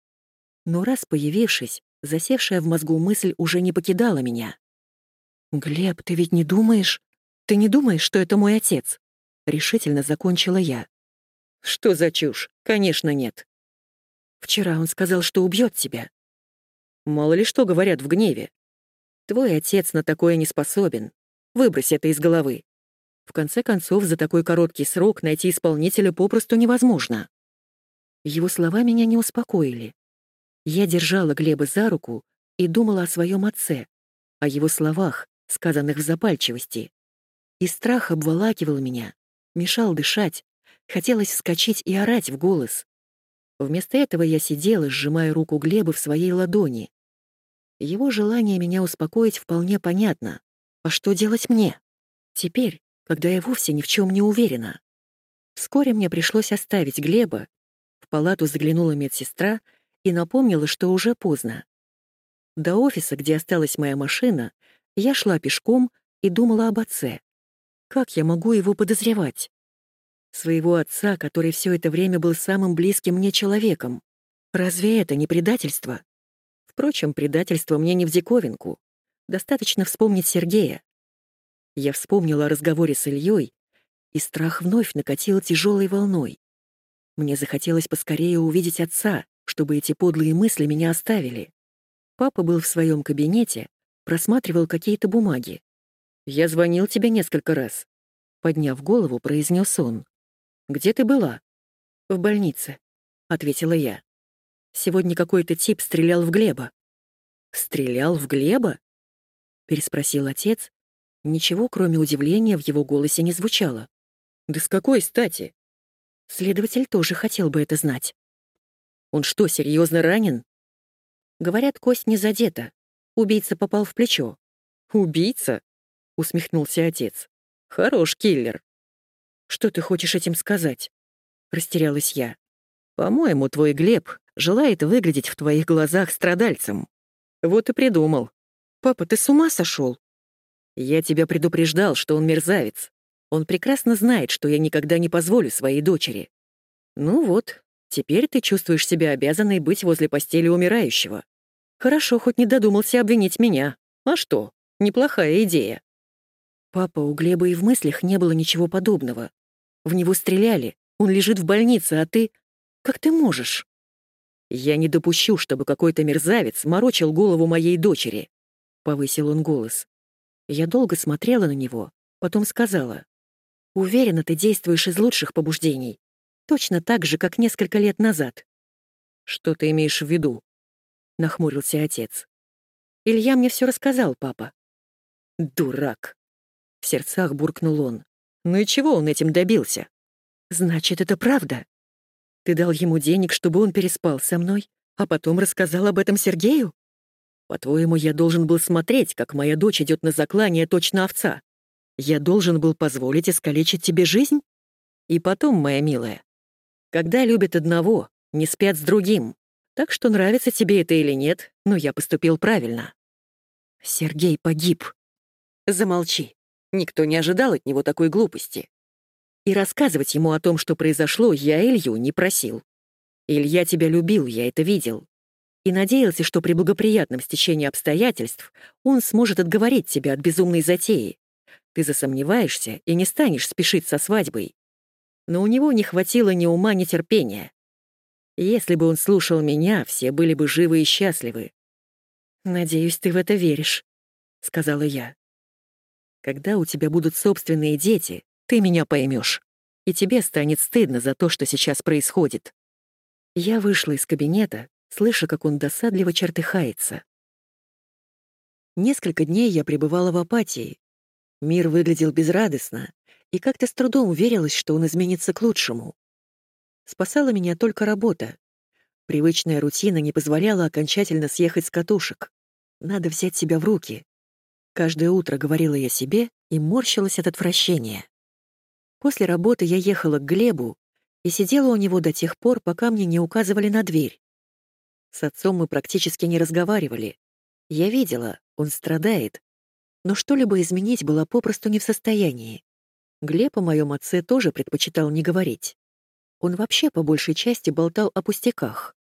Но раз появившись, засевшая в мозгу мысль уже не покидала меня. «Глеб, ты ведь не думаешь? Ты не думаешь, что это мой отец?» Решительно закончила я. «Что за чушь? Конечно, нет». «Вчера он сказал, что убьет тебя». «Мало ли что говорят в гневе. Твой отец на такое не способен. Выбрось это из головы. В конце концов, за такой короткий срок найти исполнителя попросту невозможно. Его слова меня не успокоили. Я держала Глеба за руку и думала о своем отце, о его словах, сказанных в запальчивости. И страх обволакивал меня, мешал дышать, хотелось вскочить и орать в голос. Вместо этого я сидела, сжимая руку Глеба в своей ладони. Его желание меня успокоить вполне понятно. А что делать мне? Теперь, когда я вовсе ни в чем не уверена. Вскоре мне пришлось оставить Глеба. В палату заглянула медсестра и напомнила, что уже поздно. До офиса, где осталась моя машина, я шла пешком и думала об отце. Как я могу его подозревать? Своего отца, который все это время был самым близким мне человеком. Разве это не предательство? Впрочем, предательство мне не в диковинку. Достаточно вспомнить Сергея. Я вспомнила о разговоре с Ильей, и страх вновь накатил тяжелой волной. Мне захотелось поскорее увидеть отца, чтобы эти подлые мысли меня оставили. Папа был в своем кабинете, просматривал какие-то бумаги. «Я звонил тебе несколько раз», — подняв голову, произнес он. «Где ты была?» «В больнице», — ответила я. Сегодня какой-то тип стрелял в Глеба. Стрелял в Глеба? Переспросил отец, Ничего, кроме удивления, в его голосе не звучало. «Да с какой стати?» Следователь тоже хотел бы это знать. «Он что, серьезно ранен?» Говорят, кость не задета. Убийца попал в плечо. «Убийца?» — усмехнулся отец. «Хорош киллер». «Что ты хочешь этим сказать?» — растерялась я. «По-моему, твой Глеб желает выглядеть в твоих глазах страдальцем. Вот и придумал. Папа, ты с ума сошел? Я тебя предупреждал, что он мерзавец. Он прекрасно знает, что я никогда не позволю своей дочери. Ну вот, теперь ты чувствуешь себя обязанной быть возле постели умирающего. Хорошо, хоть не додумался обвинить меня. А что? Неплохая идея. Папа, у Глеба и в мыслях не было ничего подобного. В него стреляли, он лежит в больнице, а ты... Как ты можешь? Я не допущу, чтобы какой-то мерзавец морочил голову моей дочери. Повысил он голос. Я долго смотрела на него, потом сказала. «Уверена, ты действуешь из лучших побуждений. Точно так же, как несколько лет назад». «Что ты имеешь в виду?» — нахмурился отец. «Илья мне все рассказал, папа». «Дурак!» — в сердцах буркнул он. «Ну и чего он этим добился?» «Значит, это правда? Ты дал ему денег, чтобы он переспал со мной, а потом рассказал об этом Сергею?» По-твоему, я должен был смотреть, как моя дочь идет на заклание точно овца? Я должен был позволить искалечить тебе жизнь? И потом, моя милая, когда любят одного, не спят с другим. Так что нравится тебе это или нет, но я поступил правильно. Сергей погиб. Замолчи. Никто не ожидал от него такой глупости. И рассказывать ему о том, что произошло, я Илью не просил. Илья тебя любил, я это видел и надеялся, что при благоприятном стечении обстоятельств он сможет отговорить тебя от безумной затеи. Ты засомневаешься и не станешь спешить со свадьбой. Но у него не хватило ни ума, ни терпения. Если бы он слушал меня, все были бы живы и счастливы. «Надеюсь, ты в это веришь», — сказала я. «Когда у тебя будут собственные дети, ты меня поймешь, и тебе станет стыдно за то, что сейчас происходит». Я вышла из кабинета, слыша, как он досадливо чертыхается. Несколько дней я пребывала в апатии. Мир выглядел безрадостно, и как-то с трудом верилось, что он изменится к лучшему. Спасала меня только работа. Привычная рутина не позволяла окончательно съехать с катушек. Надо взять себя в руки. Каждое утро говорила я себе и морщилась от отвращения. После работы я ехала к Глебу и сидела у него до тех пор, пока мне не указывали на дверь. С отцом мы практически не разговаривали. Я видела, он страдает. Но что-либо изменить было попросту не в состоянии. Глеб о моем отце тоже предпочитал не говорить. Он вообще по большей части болтал о пустяках.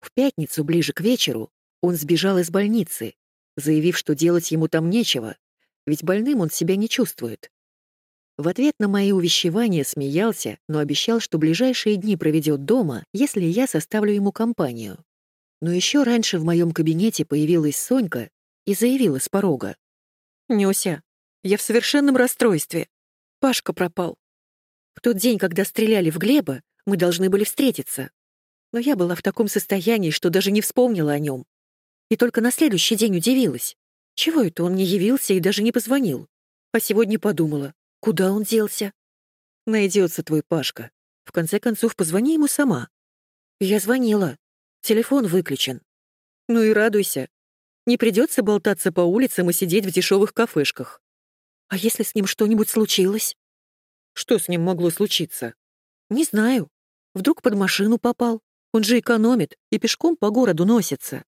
В пятницу, ближе к вечеру, он сбежал из больницы, заявив, что делать ему там нечего, ведь больным он себя не чувствует. В ответ на мои увещевания смеялся, но обещал, что ближайшие дни проведет дома, если я составлю ему компанию. Но еще раньше в моем кабинете появилась Сонька и заявила с порога. «Нюся, я в совершенном расстройстве. Пашка пропал. В тот день, когда стреляли в Глеба, мы должны были встретиться. Но я была в таком состоянии, что даже не вспомнила о нем. И только на следующий день удивилась. Чего это он не явился и даже не позвонил? А сегодня подумала, куда он делся? Найдется твой Пашка. В конце концов, позвони ему сама. Я звонила. Телефон выключен. Ну и радуйся. Не придется болтаться по улицам и сидеть в дешевых кафешках. А если с ним что-нибудь случилось? Что с ним могло случиться? Не знаю. Вдруг под машину попал. Он же экономит и пешком по городу носится.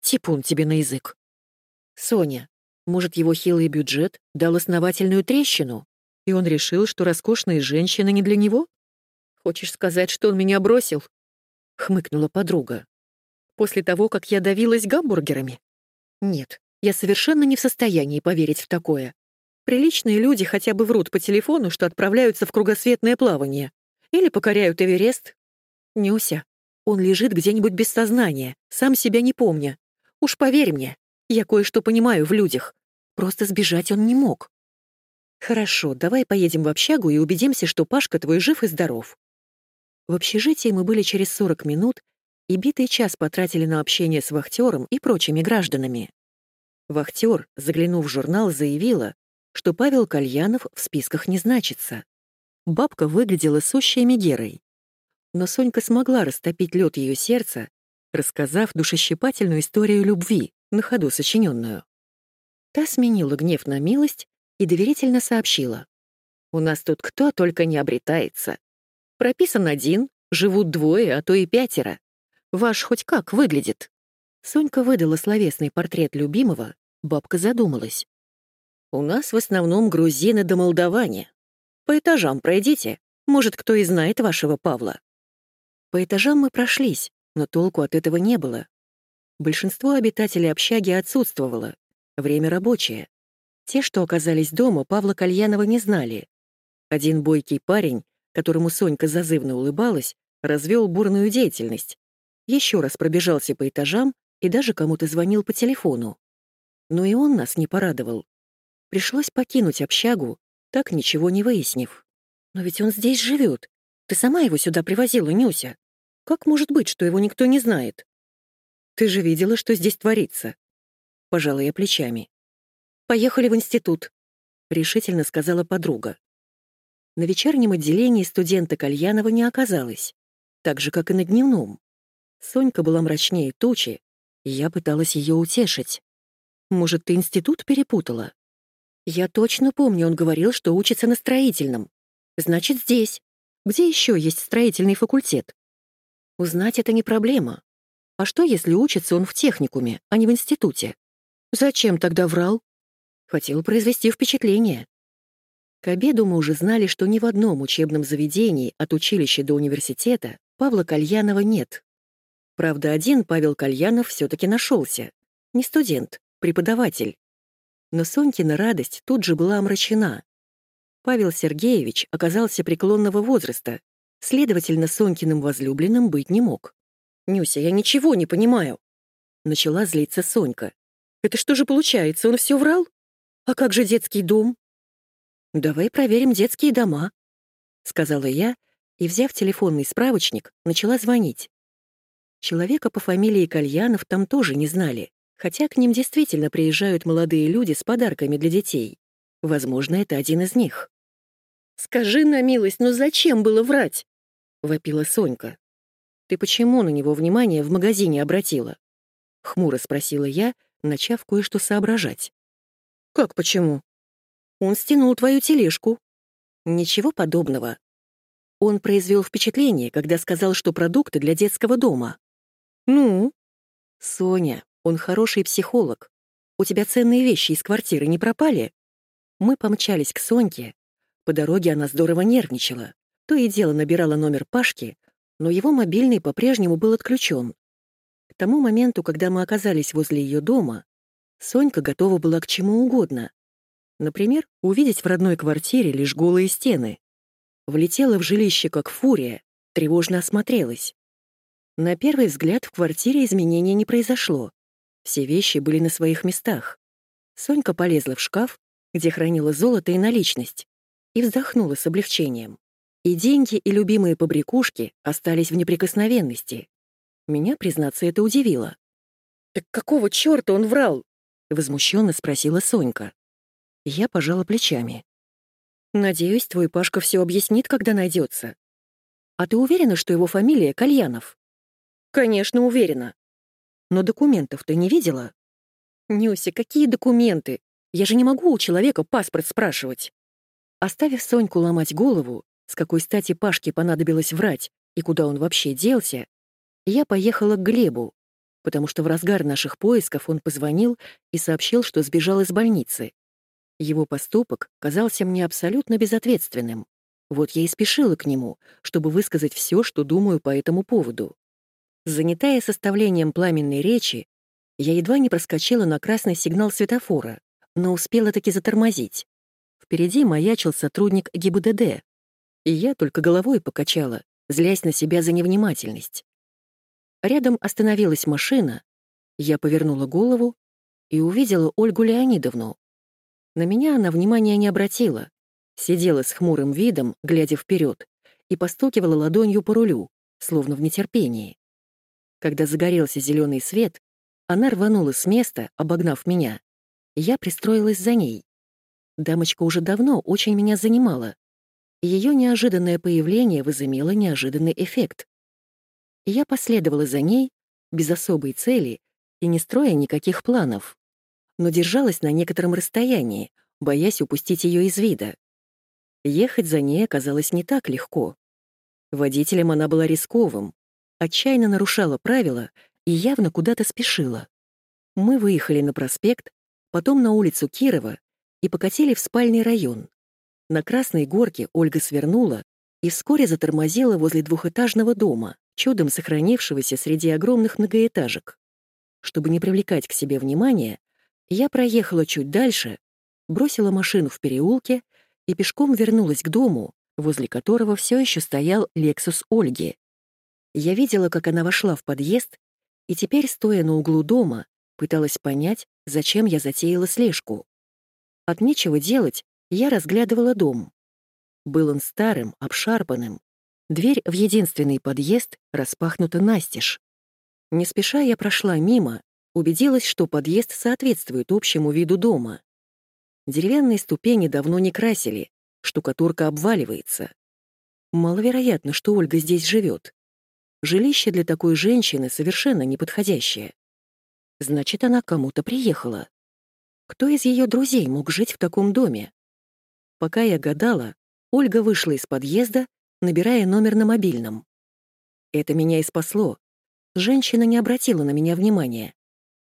Типун тебе на язык. Соня, может, его хилый бюджет дал основательную трещину, и он решил, что роскошные женщины не для него? Хочешь сказать, что он меня бросил? — хмыкнула подруга. «После того, как я давилась гамбургерами? Нет, я совершенно не в состоянии поверить в такое. Приличные люди хотя бы врут по телефону, что отправляются в кругосветное плавание. Или покоряют Эверест. Нюся, он лежит где-нибудь без сознания, сам себя не помня. Уж поверь мне, я кое-что понимаю в людях. Просто сбежать он не мог. Хорошо, давай поедем в общагу и убедимся, что Пашка твой жив и здоров. В общежитии мы были через 40 минут и битый час потратили на общение с вахтером и прочими гражданами. Вахтер, заглянув в журнал, заявила, что Павел Кальянов в списках не значится. Бабка выглядела сущей Мегерой. Но Сонька смогла растопить лед ее сердца, рассказав душещипательную историю любви, на ходу сочиненную. Та сменила гнев на милость и доверительно сообщила. «У нас тут кто только не обретается. Прописан один, живут двое, а то и пятеро. Ваш хоть как выглядит?» Сонька выдала словесный портрет любимого, бабка задумалась. «У нас в основном грузины да молдаване. По этажам пройдите, может, кто и знает вашего Павла». По этажам мы прошлись, но толку от этого не было. Большинство обитателей общаги отсутствовало, время рабочее. Те, что оказались дома, Павла Кальянова не знали. Один бойкий парень, которому Сонька зазывно улыбалась, развел бурную деятельность. Еще раз пробежался по этажам и даже кому-то звонил по телефону. Но и он нас не порадовал. Пришлось покинуть общагу, так ничего не выяснив. Но ведь он здесь живет. Ты сама его сюда привозила, Нюся. Как может быть, что его никто не знает? Ты же видела, что здесь творится. Пожала я плечами. Поехали в институт, решительно сказала подруга. На вечернем отделении студента Кальянова не оказалось, так же, как и на дневном. Сонька была мрачнее тучи, я пыталась ее утешить. «Может, ты институт перепутала?» «Я точно помню, он говорил, что учится на строительном. Значит, здесь. Где еще есть строительный факультет?» Узнать это не проблема. А что, если учится он в техникуме, а не в институте? Зачем тогда врал? Хотел произвести впечатление. К обеду мы уже знали, что ни в одном учебном заведении от училища до университета Павла Кальянова нет. Правда, один Павел Кальянов все-таки нашелся. Не студент, преподаватель. Но Сонькина радость тут же была омрачена. Павел Сергеевич оказался преклонного возраста, следовательно, Сонькиным возлюбленным быть не мог. «Нюся, я ничего не понимаю», — начала злиться Сонька. «Это что же получается, он все врал? А как же детский дом?» «Давай проверим детские дома», — сказала я, и, взяв телефонный справочник, начала звонить. Человека по фамилии Кальянов там тоже не знали, хотя к ним действительно приезжают молодые люди с подарками для детей. Возможно, это один из них. «Скажи на милость, ну зачем было врать?» — вопила Сонька. «Ты почему на него внимание в магазине обратила?» — хмуро спросила я, начав кое-что соображать. «Как почему?» «Он стянул твою тележку». «Ничего подобного. Он произвел впечатление, когда сказал, что продукты для детского дома. «Ну?» «Соня, он хороший психолог. У тебя ценные вещи из квартиры не пропали?» Мы помчались к Соньке. По дороге она здорово нервничала. То и дело набирала номер Пашки, но его мобильный по-прежнему был отключен. К тому моменту, когда мы оказались возле ее дома, Сонька готова была к чему угодно. Например, увидеть в родной квартире лишь голые стены. Влетела в жилище как фурия, тревожно осмотрелась. На первый взгляд в квартире изменения не произошло. Все вещи были на своих местах. Сонька полезла в шкаф, где хранила золото и наличность, и вздохнула с облегчением. И деньги, и любимые побрякушки остались в неприкосновенности. Меня, признаться, это удивило. «Так какого чёрта он врал?» — возмущенно спросила Сонька. Я пожала плечами. «Надеюсь, твой Пашка все объяснит, когда найдется. А ты уверена, что его фамилия Кальянов?» Конечно, уверена. Но документов ты не видела? Нюся, какие документы? Я же не могу у человека паспорт спрашивать. Оставив Соньку ломать голову, с какой стати Пашке понадобилось врать и куда он вообще делся, я поехала к Глебу, потому что в разгар наших поисков он позвонил и сообщил, что сбежал из больницы. Его поступок казался мне абсолютно безответственным. Вот я и спешила к нему, чтобы высказать все, что думаю по этому поводу. Занятая составлением пламенной речи, я едва не проскочила на красный сигнал светофора, но успела таки затормозить. Впереди маячил сотрудник ГИБДД, и я только головой покачала, злясь на себя за невнимательность. Рядом остановилась машина, я повернула голову и увидела Ольгу Леонидовну. На меня она внимания не обратила, сидела с хмурым видом, глядя вперед, и постукивала ладонью по рулю, словно в нетерпении. Когда загорелся зеленый свет, она рванула с места, обогнав меня. Я пристроилась за ней. Дамочка уже давно очень меня занимала. Ее неожиданное появление возымело неожиданный эффект. Я последовала за ней, без особой цели и не строя никаких планов, но держалась на некотором расстоянии, боясь упустить ее из вида. Ехать за ней оказалось не так легко. Водителем она была рисковым, отчаянно нарушала правила и явно куда-то спешила. Мы выехали на проспект, потом на улицу Кирова и покатили в спальный район. На Красной Горке Ольга свернула и вскоре затормозила возле двухэтажного дома, чудом сохранившегося среди огромных многоэтажек. Чтобы не привлекать к себе внимания, я проехала чуть дальше, бросила машину в переулке и пешком вернулась к дому, возле которого все еще стоял Лексус Ольги. Я видела, как она вошла в подъезд, и теперь, стоя на углу дома, пыталась понять, зачем я затеяла слежку. От нечего делать, я разглядывала дом. Был он старым, обшарпанным. Дверь в единственный подъезд распахнута настежь. Не спеша я прошла мимо, убедилась, что подъезд соответствует общему виду дома. Деревянные ступени давно не красили, штукатурка обваливается. Маловероятно, что Ольга здесь живет. Жилище для такой женщины совершенно неподходящее. Значит, она кому-то приехала. Кто из ее друзей мог жить в таком доме? Пока я гадала, Ольга вышла из подъезда, набирая номер на мобильном. Это меня и спасло. Женщина не обратила на меня внимания.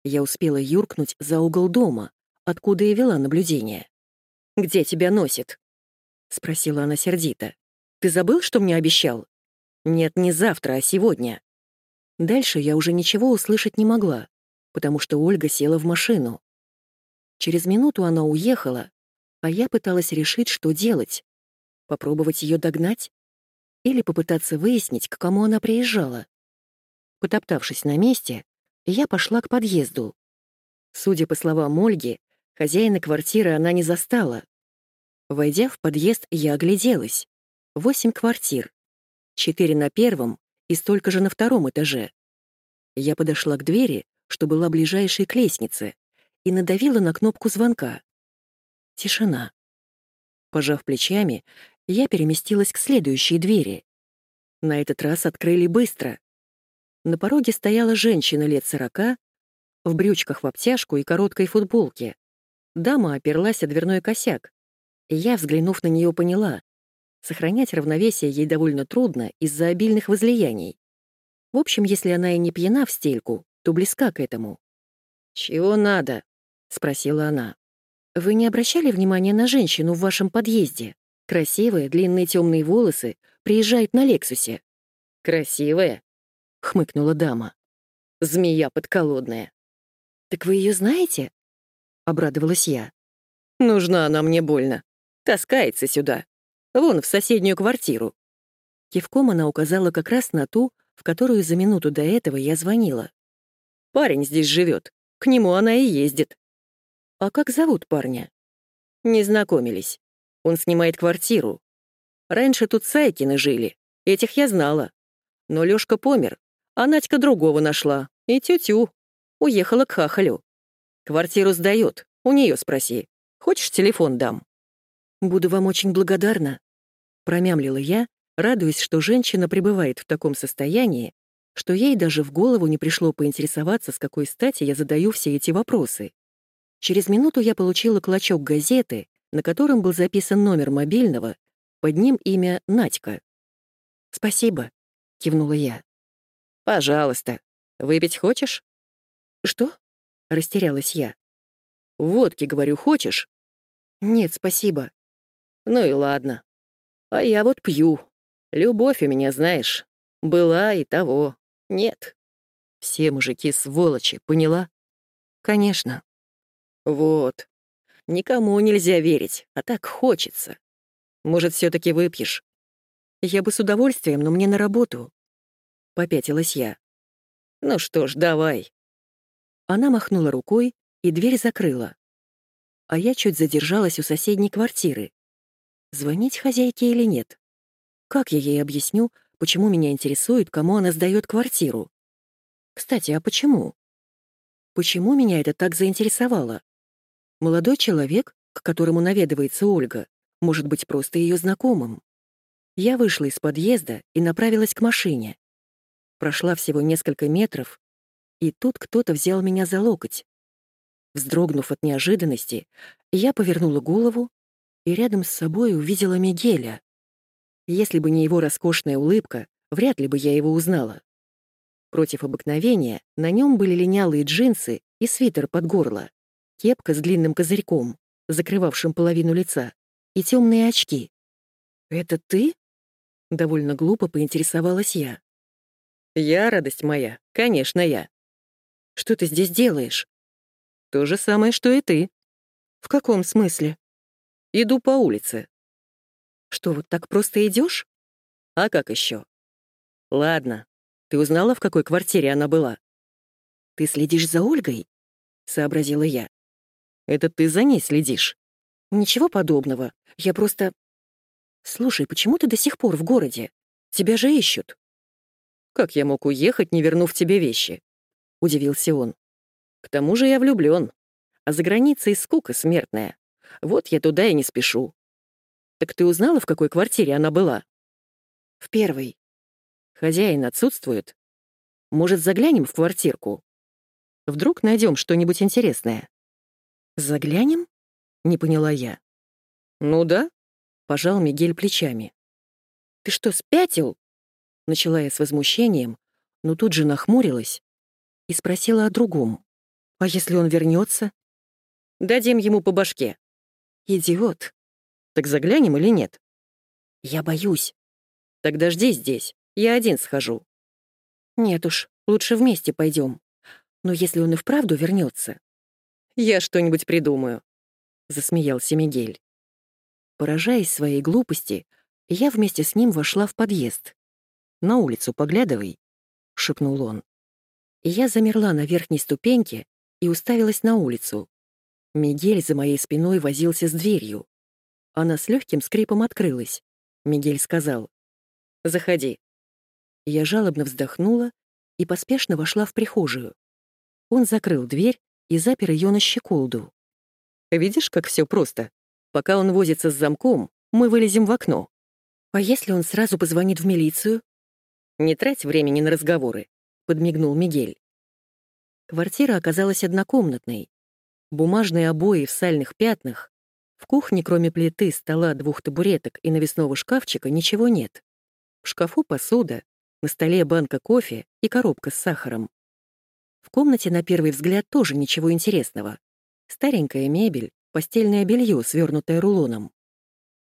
Я успела юркнуть за угол дома, откуда и вела наблюдение. «Где тебя носит?» — спросила она сердито. «Ты забыл, что мне обещал?» «Нет, не завтра, а сегодня». Дальше я уже ничего услышать не могла, потому что Ольга села в машину. Через минуту она уехала, а я пыталась решить, что делать. Попробовать ее догнать? Или попытаться выяснить, к кому она приезжала? Потоптавшись на месте, я пошла к подъезду. Судя по словам Ольги, хозяина квартиры она не застала. Войдя в подъезд, я огляделась. Восемь квартир. Четыре на первом и столько же на втором этаже. Я подошла к двери, что была ближайшей к лестнице, и надавила на кнопку звонка. Тишина. Пожав плечами, я переместилась к следующей двери. На этот раз открыли быстро. На пороге стояла женщина лет сорока, в брючках в обтяжку и короткой футболке. Дама оперлась о дверной косяк. Я, взглянув на нее, поняла. Сохранять равновесие ей довольно трудно из-за обильных возлияний. В общем, если она и не пьяна в стельку, то близка к этому. «Чего надо?» — спросила она. Вы не обращали внимания на женщину в вашем подъезде? Красивая, длинные темные волосы, приезжает на Лексусе. Красивая? хмыкнула дама. Змея подколодная. Так вы ее знаете? обрадовалась я. Нужна она мне больно. Таскается сюда. Вон, в соседнюю квартиру. Кивком она указала как раз на ту, в которую за минуту до этого я звонила. Парень здесь живет. К нему она и ездит. «А как зовут парня?» «Не знакомились. Он снимает квартиру. Раньше тут Сайкины жили. Этих я знала. Но Лёшка помер, а Надька другого нашла. И тю-тю. Уехала к хахалю. Квартиру сдаёт. У неё спроси. Хочешь, телефон дам?» «Буду вам очень благодарна», — промямлила я, радуясь, что женщина пребывает в таком состоянии, что ей даже в голову не пришло поинтересоваться, с какой стати я задаю все эти вопросы. Через минуту я получила клочок газеты, на котором был записан номер мобильного, под ним имя Надька. «Спасибо», — кивнула я. «Пожалуйста. Выпить хочешь?» «Что?» — растерялась я. «Водки, говорю, хочешь?» «Нет, спасибо». «Ну и ладно. А я вот пью. Любовь у меня, знаешь, была и того. Нет. Все мужики сволочи, поняла?» «Конечно», вот. Никому нельзя верить, а так хочется. Может, все таки выпьешь? Я бы с удовольствием, но мне на работу. Попятилась я. Ну что ж, давай. Она махнула рукой и дверь закрыла. А я чуть задержалась у соседней квартиры. Звонить хозяйке или нет? Как я ей объясню, почему меня интересует, кому она сдает квартиру? Кстати, а почему? Почему меня это так заинтересовало? Молодой человек к которому наведывается Ольга, может быть просто ее знакомым. Я вышла из подъезда и направилась к машине. Прошла всего несколько метров, и тут кто-то взял меня за локоть. Вздрогнув от неожиданности, я повернула голову и рядом с собой увидела Мигеля. Если бы не его роскошная улыбка, вряд ли бы я его узнала. Против обыкновения на нем были линялые джинсы и свитер под горло, кепка с длинным козырьком, закрывавшим половину лица, и темные очки. «Это ты?» — довольно глупо поинтересовалась я. «Я, радость моя, конечно, я». «Что ты здесь делаешь?» То же самое, что и ты. В каком смысле? Иду по улице. Что, вот так просто идешь? А как еще? Ладно. Ты узнала, в какой квартире она была? Ты следишь за Ольгой? Сообразила я. Это ты за ней следишь? Ничего подобного. Я просто... Слушай, почему ты до сих пор в городе? Тебя же ищут. Как я мог уехать, не вернув тебе вещи? Удивился он. К тому же я влюблён, а за границей скука смертная. Вот я туда и не спешу. Так ты узнала, в какой квартире она была? В первой. Хозяин отсутствует. Может, заглянем в квартирку? Вдруг найдем что-нибудь интересное. Заглянем? Не поняла я. Ну да, пожал Мигель плечами. Ты что, спятил? Начала я с возмущением, но тут же нахмурилась и спросила о другом. А если он вернется? Дадим ему по башке. Идиот. Так заглянем или нет? Я боюсь. Тогда жди здесь. Я один схожу. Нет уж, лучше вместе пойдем. Но если он и вправду вернется, я что-нибудь придумаю. Засмеялся Мигель. Поражаясь своей глупости, я вместе с ним вошла в подъезд. «На улицу поглядывай», — шепнул он. Я замерла на верхней ступеньке и уставилась на улицу. Мигель за моей спиной возился с дверью. Она с легким скрипом открылась. Мигель сказал «Заходи». Я жалобно вздохнула и поспешно вошла в прихожую. Он закрыл дверь и запер ее на щеколду. «Видишь, как все просто? Пока он возится с замком, мы вылезем в окно». «А если он сразу позвонит в милицию?» «Не трать времени на разговоры», — подмигнул Мигель. Квартира оказалась однокомнатной. Бумажные обои в сальных пятнах. В кухне, кроме плиты, стола, двух табуреток и навесного шкафчика, ничего нет. В шкафу посуда, на столе банка кофе и коробка с сахаром. В комнате, на первый взгляд, тоже ничего интересного. Старенькая мебель, постельное белье, свернутое рулоном.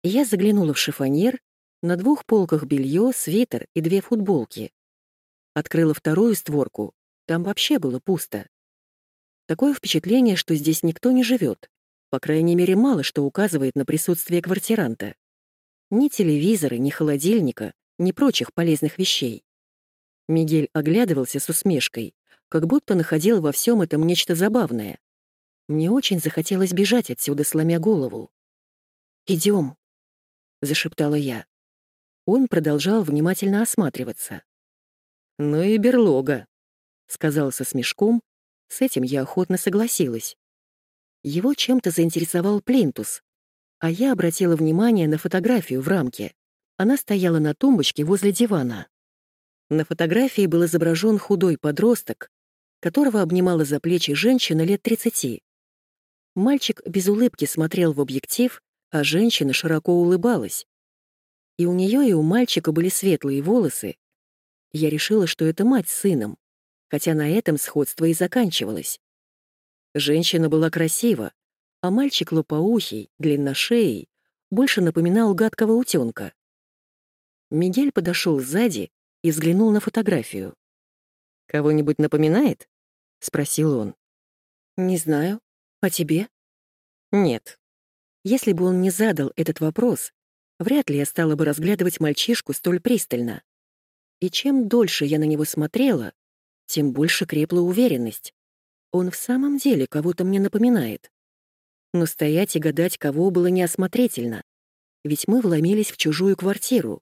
Я заглянула в шифоньер, на двух полках белье, свитер и две футболки. Открыла вторую створку, там вообще было пусто. Такое впечатление, что здесь никто не живет. По крайней мере, мало что указывает на присутствие квартиранта. Ни телевизора, ни холодильника, ни прочих полезных вещей. Мигель оглядывался с усмешкой, как будто находил во всем этом нечто забавное. Мне очень захотелось бежать отсюда, сломя голову. Идем, зашептала я. Он продолжал внимательно осматриваться. «Ну и берлога», — сказал со смешком. С этим я охотно согласилась. Его чем-то заинтересовал плинтус, а я обратила внимание на фотографию в рамке. Она стояла на тумбочке возле дивана. На фотографии был изображен худой подросток, которого обнимала за плечи женщина лет 30. Мальчик без улыбки смотрел в объектив, а женщина широко улыбалась. И у нее, и у мальчика были светлые волосы. Я решила, что это мать с сыном хотя на этом сходство и заканчивалось. Женщина была красива, а мальчик лопоухий, длинношеей, больше напоминал гадкого утенка. Мигель подошел сзади и взглянул на фотографию. «Кого-нибудь напоминает?» — спросил он. «Не знаю. А тебе?» «Нет». Если бы он не задал этот вопрос, вряд ли я стала бы разглядывать мальчишку столь пристально. И чем дольше я на него смотрела, тем больше крепла уверенность. Он в самом деле кого-то мне напоминает. Но стоять и гадать, кого было неосмотрительно. Ведь мы вломились в чужую квартиру.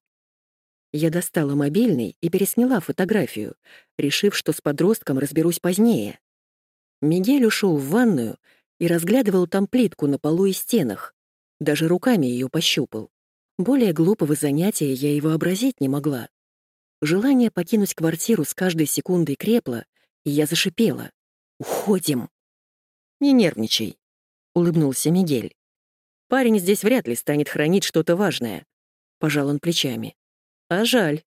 Я достала мобильный и пересняла фотографию, решив, что с подростком разберусь позднее. Мигель ушел в ванную и разглядывал там плитку на полу и стенах. Даже руками ее пощупал. Более глупого занятия я и вообразить не могла. Желание покинуть квартиру с каждой секундой крепло, и я зашипела. «Уходим!» «Не нервничай», — улыбнулся Мигель. «Парень здесь вряд ли станет хранить что-то важное», — пожал он плечами. «А жаль».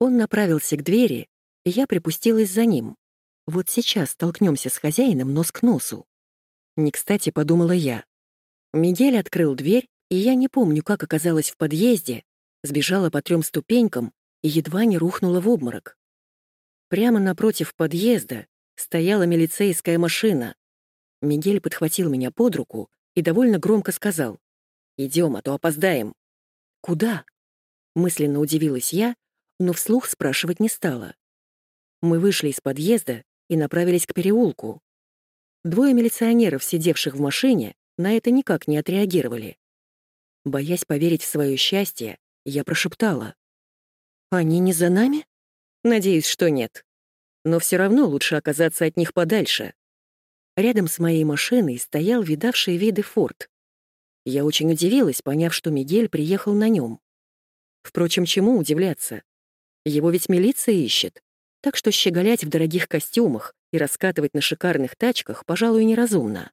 Он направился к двери, и я припустилась за ним. Вот сейчас столкнемся с хозяином нос к носу. Не кстати подумала я. Мигель открыл дверь, и я не помню, как оказалась в подъезде, сбежала по трем ступенькам и едва не рухнула в обморок. Прямо напротив подъезда стояла милицейская машина. Мигель подхватил меня под руку и довольно громко сказал «Идем, а то опоздаем». «Куда?» — мысленно удивилась я, но вслух спрашивать не стала. Мы вышли из подъезда и направились к переулку. Двое милиционеров, сидевших в машине, на это никак не отреагировали. Боясь поверить в свое счастье, я прошептала. «Они не за нами?» «Надеюсь, что нет. Но все равно лучше оказаться от них подальше». Рядом с моей машиной стоял видавший виды форт. Я очень удивилась, поняв, что Мигель приехал на нем. Впрочем, чему удивляться? Его ведь милиция ищет, так что щеголять в дорогих костюмах и раскатывать на шикарных тачках, пожалуй, неразумно.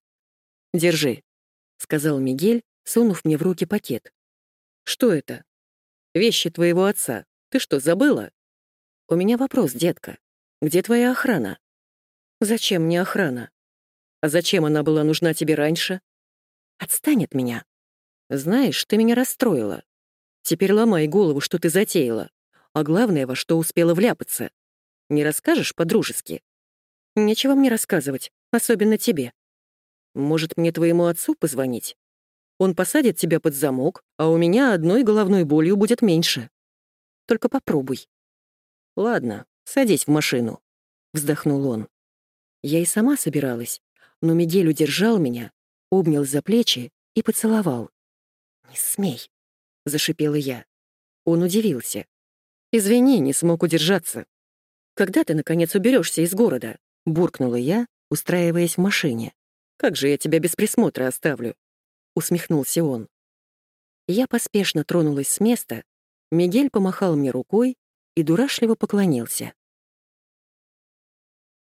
«Держи», — сказал Мигель, сунув мне в руки пакет. «Что это?» «Вещи твоего отца. Ты что, забыла?» «У меня вопрос, детка. Где твоя охрана?» «Зачем мне охрана?» «А зачем она была нужна тебе раньше?» «Отстань от меня». «Знаешь, ты меня расстроила. Теперь ломай голову, что ты затеяла. А главное, во что успела вляпаться. Не расскажешь по-дружески?» «Нечего мне рассказывать, особенно тебе». «Может, мне твоему отцу позвонить? Он посадит тебя под замок, а у меня одной головной болью будет меньше. Только попробуй». «Ладно, садись в машину», — вздохнул он. Я и сама собиралась, но Мигель удержал меня, обнял за плечи и поцеловал. «Не смей», — зашипела я. Он удивился. «Извини, не смог удержаться. Когда ты, наконец, уберешься из города?» — буркнула я, устраиваясь в машине. «Как же я тебя без присмотра оставлю?» — усмехнулся он. Я поспешно тронулась с места, Мигель помахал мне рукой и дурашливо поклонился.